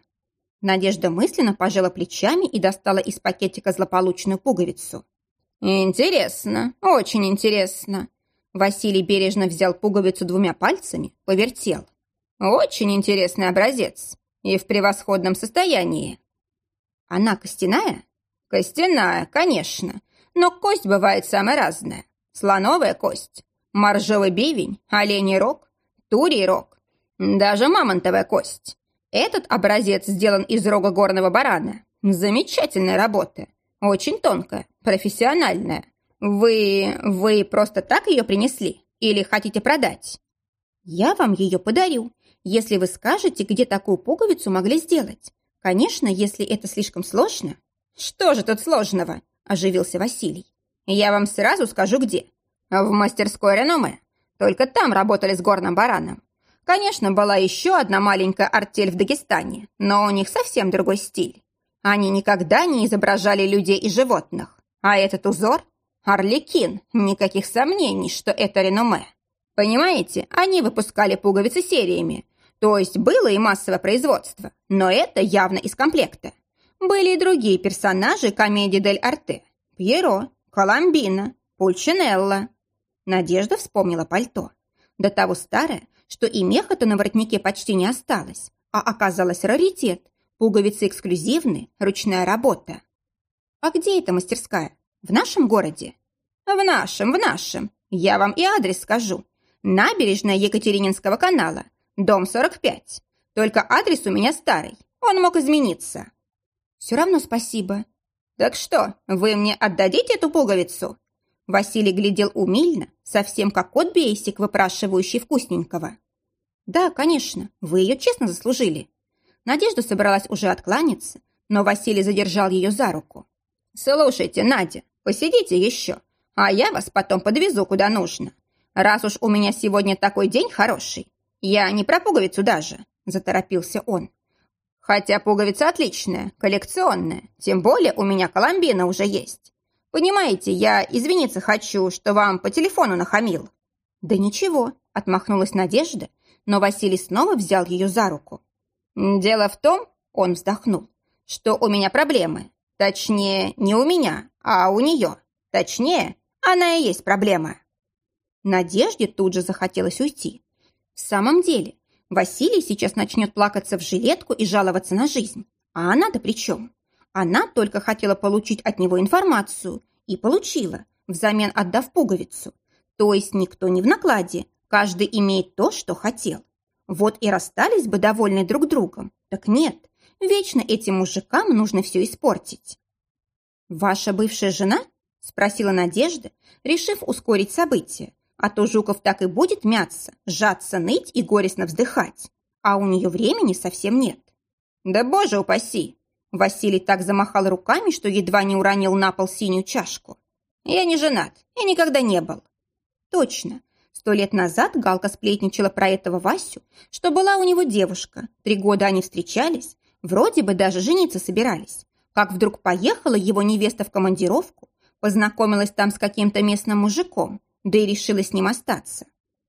Надежда мысленно пожала плечами и достала из пакетика злополучную пуговицу. «Интересно, очень интересно». Василий бережно взял пуговицу двумя пальцами, повертел. «Очень интересный образец и в превосходном состоянии». «Она костяная?» «Костяная, конечно, но кость бывает самая разная. Слоновая кость, моржовый бивень, оленей рог, турий рог, даже мамонтовая кость. Этот образец сделан из рога горного барана. Замечательная работа. Очень тонкая, профессиональная. Вы... вы просто так ее принесли? Или хотите продать? Я вам ее подарю, если вы скажете, где такую пуговицу могли сделать. Конечно, если это слишком сложно. Что же тут сложного? Оживился Василий. Я вам сразу скажу, где. В мастерской Реноме. Только там работали с горным бараном. Конечно, была еще одна маленькая артель в Дагестане, но у них совсем другой стиль. Они никогда не изображали людей и животных. А этот узор – Орликин, никаких сомнений, что это реноме. Понимаете, они выпускали пуговицы сериями, то есть было и массовое производство, но это явно из комплекта. Были и другие персонажи комедии Дель Арте. Пьеро, Коломбина, Пульчинелла. Надежда вспомнила пальто. До того старое, что и меха-то на воротнике почти не осталось, а оказалось раритет, пуговицы эксклюзивные, ручная работа. А где эта мастерская? В нашем городе? В нашем, в нашем. Я вам и адрес скажу. Набережная Екатерининского канала, дом 45. Только адрес у меня старый, он мог измениться. Все равно спасибо. Так что, вы мне отдадите эту пуговицу? Василий глядел умильно, совсем как кот Бейсик, выпрашивающий вкусненького. «Да, конечно, вы ее честно заслужили». Надежда собралась уже откланяться, но Василий задержал ее за руку. Слушайте, Надя, посидите еще, а я вас потом подвезу куда нужно. Раз уж у меня сегодня такой день хороший, я не про пуговицу даже, заторопился он. Хотя пуговица отличная, коллекционная, тем более у меня Коломбина уже есть. Понимаете, я извиниться хочу, что вам по телефону нахамил». «Да ничего», — отмахнулась Надежда, но Василий снова взял ее за руку. «Дело в том, — он вздохнул, — что у меня проблемы. Точнее, не у меня, а у нее. Точнее, она и есть проблема». Надежде тут же захотелось уйти. В самом деле, Василий сейчас начнет плакаться в жилетку и жаловаться на жизнь. А она-то при чем? Она только хотела получить от него информацию и получила, взамен отдав пуговицу. То есть никто не в накладе, каждый имеет то, что хотел. Вот и расстались бы довольны друг другом. Так нет, вечно этим мужикам нужно все испортить. «Ваша бывшая жена?» – спросила Надежда, решив ускорить события. А то Жуков так и будет мяться, сжаться, ныть и горестно вздыхать. А у нее времени совсем нет. Да боже упаси! Василий так замахал руками, что едва не уронил на пол синюю чашку. Я не женат и никогда не был. Точно. Сто лет назад Галка сплетничала про этого Васю, что была у него девушка. Три года они встречались, вроде бы даже жениться собирались. Как вдруг поехала его невеста в командировку, познакомилась там с каким-то местным мужиком, да и решила с ним остаться.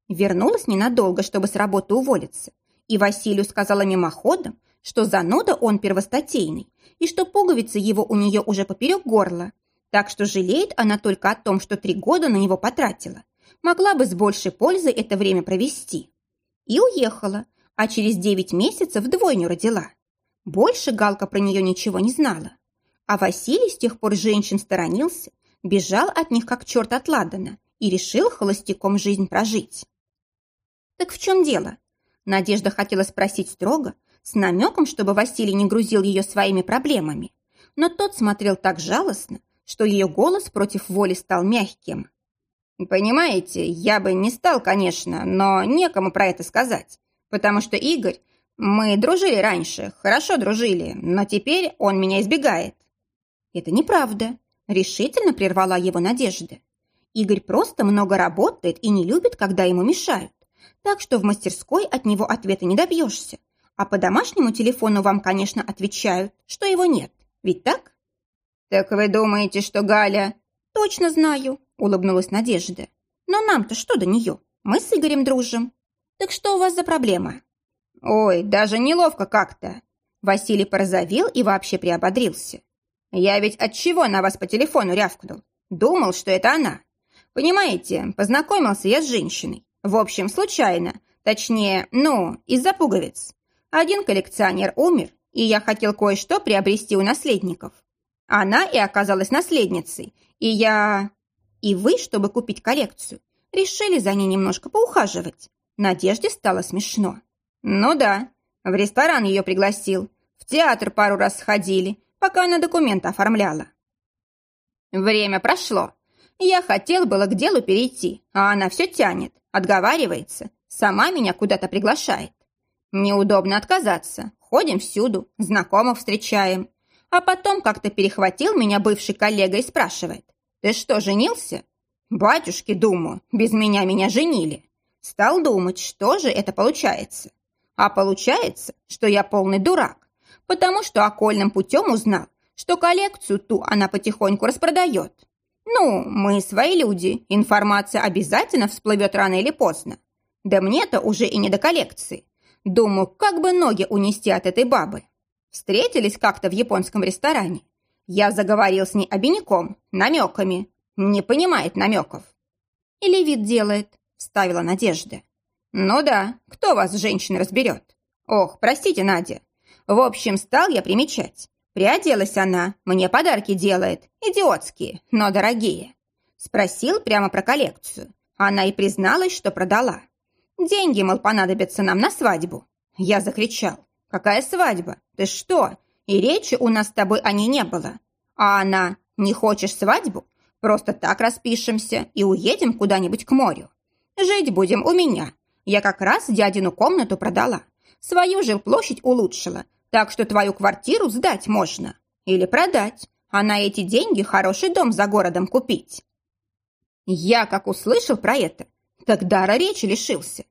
Вернулась ненадолго, чтобы с работы уволиться, и Василию сказала мимоходом, что зануда он первостатейный, и что пуговицы его у нее уже поперек горла, так что жалеет она только о том, что три года на него потратила. Могла бы с большей пользой это время провести. И уехала, а через девять месяцев двойню родила. Больше Галка про нее ничего не знала. А Василий с тех пор женщин сторонился, бежал от них как черт от Ладана и решил холостяком жизнь прожить. Так в чем дело? Надежда хотела спросить строго, с намеком, чтобы Василий не грузил ее своими проблемами. Но тот смотрел так жалостно, что ее голос против воли стал мягким. «Понимаете, я бы не стал, конечно, но некому про это сказать, потому что Игорь, мы дружили раньше, хорошо дружили, но теперь он меня избегает». «Это неправда», — решительно прервала его надежда. Игорь просто много работает и не любит, когда ему мешают. Так что в мастерской от него ответа не добьешься. А по домашнему телефону вам, конечно, отвечают, что его нет. Ведь так? Так вы думаете, что Галя... Точно знаю, улыбнулась Надежда. Но нам-то что до нее? Мы с Игорем дружим. Так что у вас за проблема? Ой, даже неловко как-то. Василий порозовел и вообще приободрился. Я ведь от чего на вас по телефону рявкнул? Думал, что это она. Понимаете, познакомился я с женщиной. В общем, случайно. Точнее, ну, из-за пуговиц. Один коллекционер умер, и я хотел кое-что приобрести у наследников. Она и оказалась наследницей, и я... И вы, чтобы купить коллекцию, решили за ней немножко поухаживать. Надежде стало смешно. Ну да, в ресторан ее пригласил, в театр пару раз сходили, пока она документы оформляла. Время прошло, я хотел было к делу перейти, а она все тянет, отговаривается, сама меня куда-то приглашает. Неудобно отказаться, ходим всюду, знакомых встречаем. А потом как-то перехватил меня бывший коллега и спрашивает, «Ты что, женился?» «Батюшки, думаю, без меня меня женили». Стал думать, что же это получается. А получается, что я полный дурак, потому что окольным путем узнал, что коллекцию ту она потихоньку распродает. «Ну, мы свои люди, информация обязательно всплывет рано или поздно. Да мне-то уже и не до коллекции. Думаю, как бы ноги унести от этой бабы. Встретились как-то в японском ресторане. Я заговорил с ней обиняком, намеками. Не понимает намеков. Или вид делает, ставила Надежда. Ну да, кто вас, женщин, разберет? Ох, простите, Надя. В общем, стал я примечать. Приоделась она, мне подарки делает, идиотские, но дорогие. Спросил прямо про коллекцию. Она и призналась, что продала. Деньги, мол, понадобятся нам на свадьбу. Я закричал. Какая свадьба? Ты что? И речи у нас с тобой о ней не было. А она, не хочешь свадьбу? Просто так распишемся и уедем куда-нибудь к морю. Жить будем у меня. Я как раз дядину комнату продала. Свою жилплощадь улучшила, так что твою квартиру сдать можно. Или продать. а на эти деньги хороший дом за городом купить. Я, как услышал про это, так дара речи лишился.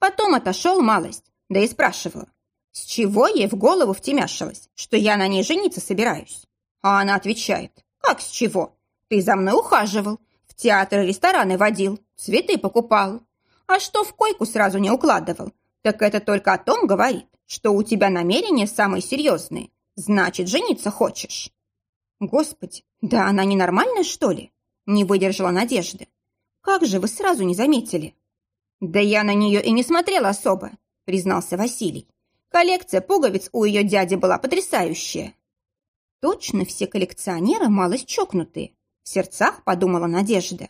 Потом отошел малость, да и спрашивала, с чего ей в голову втемяшилось, что я на ней жениться собираюсь. А она отвечает, как с чего? Ты за мной ухаживал, в театр и рестораны водил, цветы покупал. А что в койку сразу не укладывал, так это только о том говорит, что у тебя намерения самые серьезные. Значит, жениться хочешь. Господи, да она ненормальная, что ли? Не выдержала Надежда. Как же вы сразу не заметили? Да я на нее и не смотрела особо, признался Василий. Коллекция пуговиц у ее дяди была потрясающая. Точно все коллекционеры малость чокнутые, в сердцах подумала Надежда.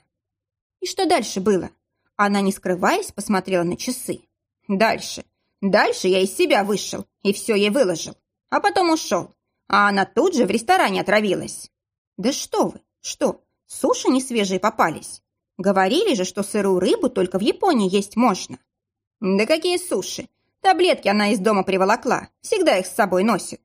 И что дальше было? Она, не скрываясь, посмотрела на часы. Дальше. Дальше я из себя вышел и все ей выложил. А потом ушел. А она тут же в ресторане отравилась. Да что вы, что, суши не свежие попались? Говорили же, что сырую рыбу только в Японии есть можно. Да какие суши? Таблетки она из дома приволокла, всегда их с собой носит.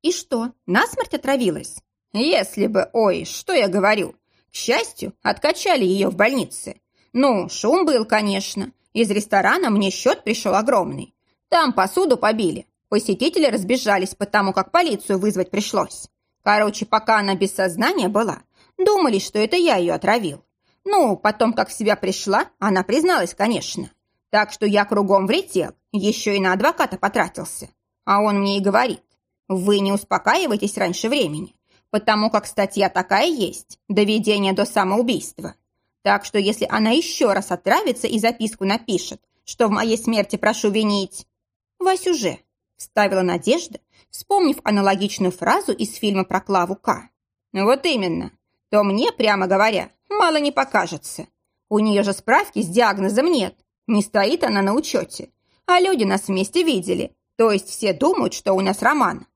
И что, насмерть отравилась? Если бы, ой, что я говорю. К счастью, откачали ее в больнице. Ну, шум был, конечно, из ресторана мне счет пришел огромный. Там посуду побили. Посетители разбежались, потому как полицию вызвать пришлось. Короче, пока она без сознания была, думали, что это я ее отравил. Ну, потом, как в себя пришла, она призналась, конечно. Так что я кругом влетел, еще и на адвоката потратился. А он мне и говорит, вы не успокаивайтесь раньше времени, потому как статья такая есть, доведение до самоубийства. Так что если она еще раз отравится и записку напишет, что в моей смерти прошу винить... Вась уже, вставила Надежда, вспомнив аналогичную фразу из фильма про Клаву К. Вот именно. То мне, прямо говоря, мало не покажется. У нее же справки с диагнозом нет. Не стоит она на учете. А люди нас вместе видели. То есть все думают, что у нас роман.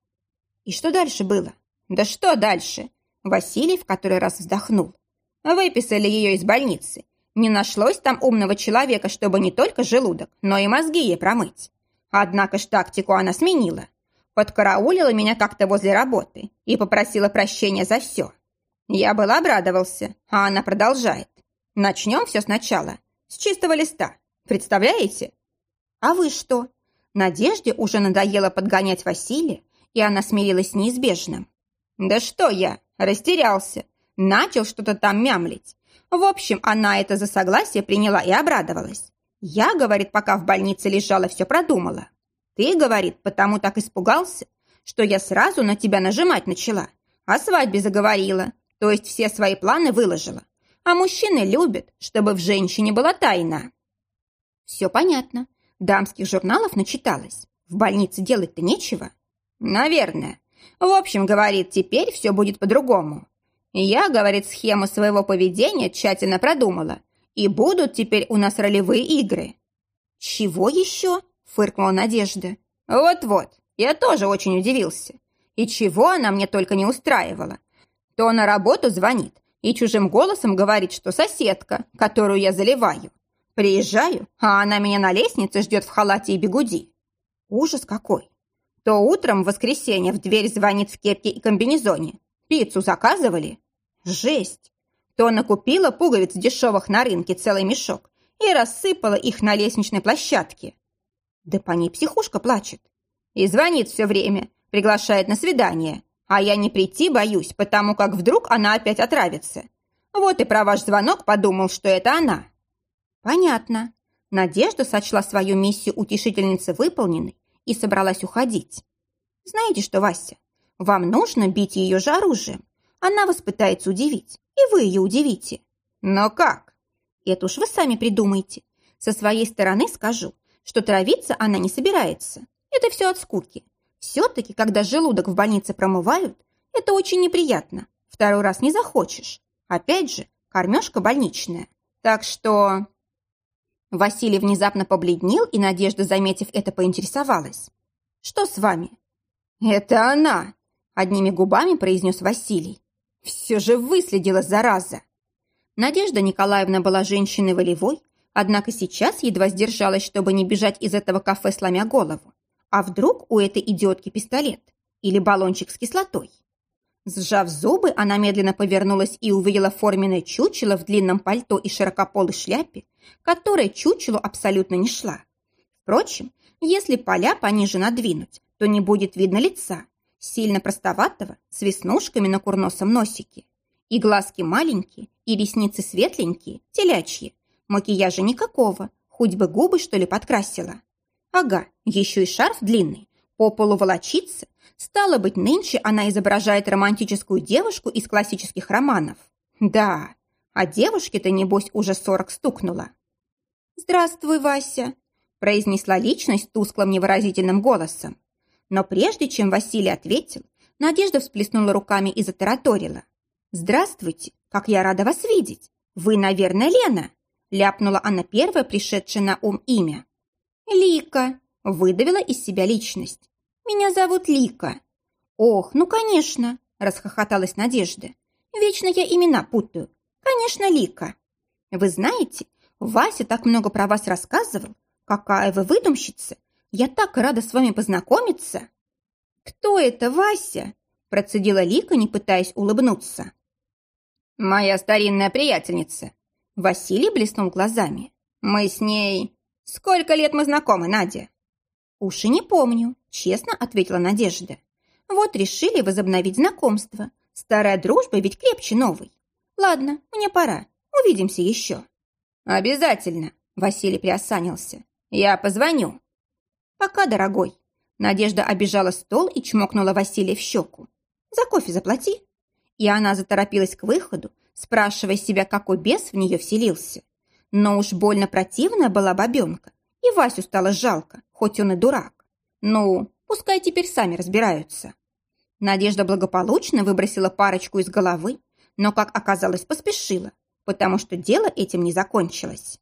И что дальше было? Да что дальше? Василий в который раз вздохнул. Выписали ее из больницы. Не нашлось там умного человека, чтобы не только желудок, но и мозги ей промыть. Однако ж тактику она сменила. Подкараулила меня как-то возле работы и попросила прощения за все. Я был обрадовался, а она продолжает. Начнем все сначала, с чистого листа. Представляете? А вы что? Надежде уже надоело подгонять Василия, и она смирилась с неизбежным. Да что я, растерялся, Начал что-то там мямлить. В общем, она это за согласие приняла и обрадовалась. Я, говорит, пока в больнице лежала, все продумала. Ты, говорит, потому так испугался, что я сразу на тебя нажимать начала. О свадьбе заговорила, то есть все свои планы выложила. А мужчины любят, чтобы в женщине была тайна. Все понятно. Дамских журналов начиталась. В больнице делать-то нечего. Наверное. В общем, говорит, теперь все будет по-другому. Я, говорит, схему своего поведения тщательно продумала. И будут теперь у нас ролевые игры. Чего еще? Фыркнула Надежда. Вот-вот, я тоже очень удивился. И чего она мне только не устраивала. То на работу звонит и чужим голосом говорит, что соседка, которую я заливаю. Приезжаю, а она меня на лестнице ждет в халате и бегуди. Ужас какой. То утром в воскресенье в дверь звонит в кепке и комбинезоне. Пиццу заказывали? Жесть! То накупила пуговиц дешевых на рынке целый мешок и рассыпала их на лестничной площадке. Да по ней психушка плачет. И звонит все время, приглашает на свидание. А я не прийти боюсь, потому как вдруг она опять отравится. Вот и про ваш звонок подумал, что это она. Понятно. Надежда сочла свою миссию утешительницы выполненной и собралась уходить. Знаете что, Вася, вам нужно бить ее же оружием. Она вас пытается удивить, и вы ее удивите. Но как? Это уж вы сами придумайте. Со своей стороны скажу, что травиться она не собирается. Это все от скуки. Все-таки, когда желудок в больнице промывают, это очень неприятно. Второй раз не захочешь. Опять же, кормежка больничная. Так что... Василий внезапно побледнел, и Надежда, заметив это, поинтересовалась. «Что с вами?» «Это она!» Одними губами произнес Василий. Все же выследила, зараза. Надежда Николаевна была женщиной волевой, однако сейчас едва сдержалась, чтобы не бежать из этого кафе, сломя голову. А вдруг у этой идиотки пистолет? Или баллончик с кислотой? Сжав зубы, она медленно повернулась и увидела форменное чучело в длинном пальто и широкополой шляпе, которая чучелу абсолютно не шла. Впрочем, если поля пониже надвинуть, то не будет видно лица, сильно простоватого, с веснушками на курносом носике. И глазки маленькие, и ресницы светленькие, телячьи. Макияжа никакого, хоть бы губы, что ли, подкрасила. Ага, еще и шарф длинный, по полу волочится. Стало быть, нынче она изображает романтическую девушку из классических романов. Да, а девушке-то, небось, уже сорок стукнуло. «Здравствуй, Вася», – произнесла личность тусклым невыразительным голосом. Но прежде чем Василий ответил, Надежда всплеснула руками и затараторила. «Здравствуйте, как я рада вас видеть! Вы, наверное, Лена!» Ляпнула она первое пришедшее на ум имя. «Лика!» – выдавила из себя личность. «Меня зовут Лика». «Ох, ну, конечно!» – расхохоталась Надежда. «Вечно я имена путаю. Конечно, Лика. Вы знаете, Вася так много про вас рассказывал. Какая вы выдумщица! Я так рада с вами познакомиться!» «Кто это, Вася?» – процедила Лика, не пытаясь улыбнуться. «Моя старинная приятельница». Василий блеснул глазами. «Мы с ней...» «Сколько лет мы знакомы, Надя?» «Уж и не помню», – честно ответила Надежда. «Вот решили возобновить знакомство. Старая дружба ведь крепче новой. Ладно, мне пора. Увидимся еще». «Обязательно», – Василий приосанился. «Я позвоню». «Пока, дорогой». Надежда обижала стол и чмокнула Василия в щеку. «За кофе заплати». И она заторопилась к выходу, спрашивая себя, какой бес в нее вселился. Но уж больно противная была бабенка, и Васю стало жалко, хоть он и дурак. Ну, пускай теперь сами разбираются. Надежда благополучно выбросила парочку из головы, но, как оказалось, поспешила, потому что дело этим не закончилось.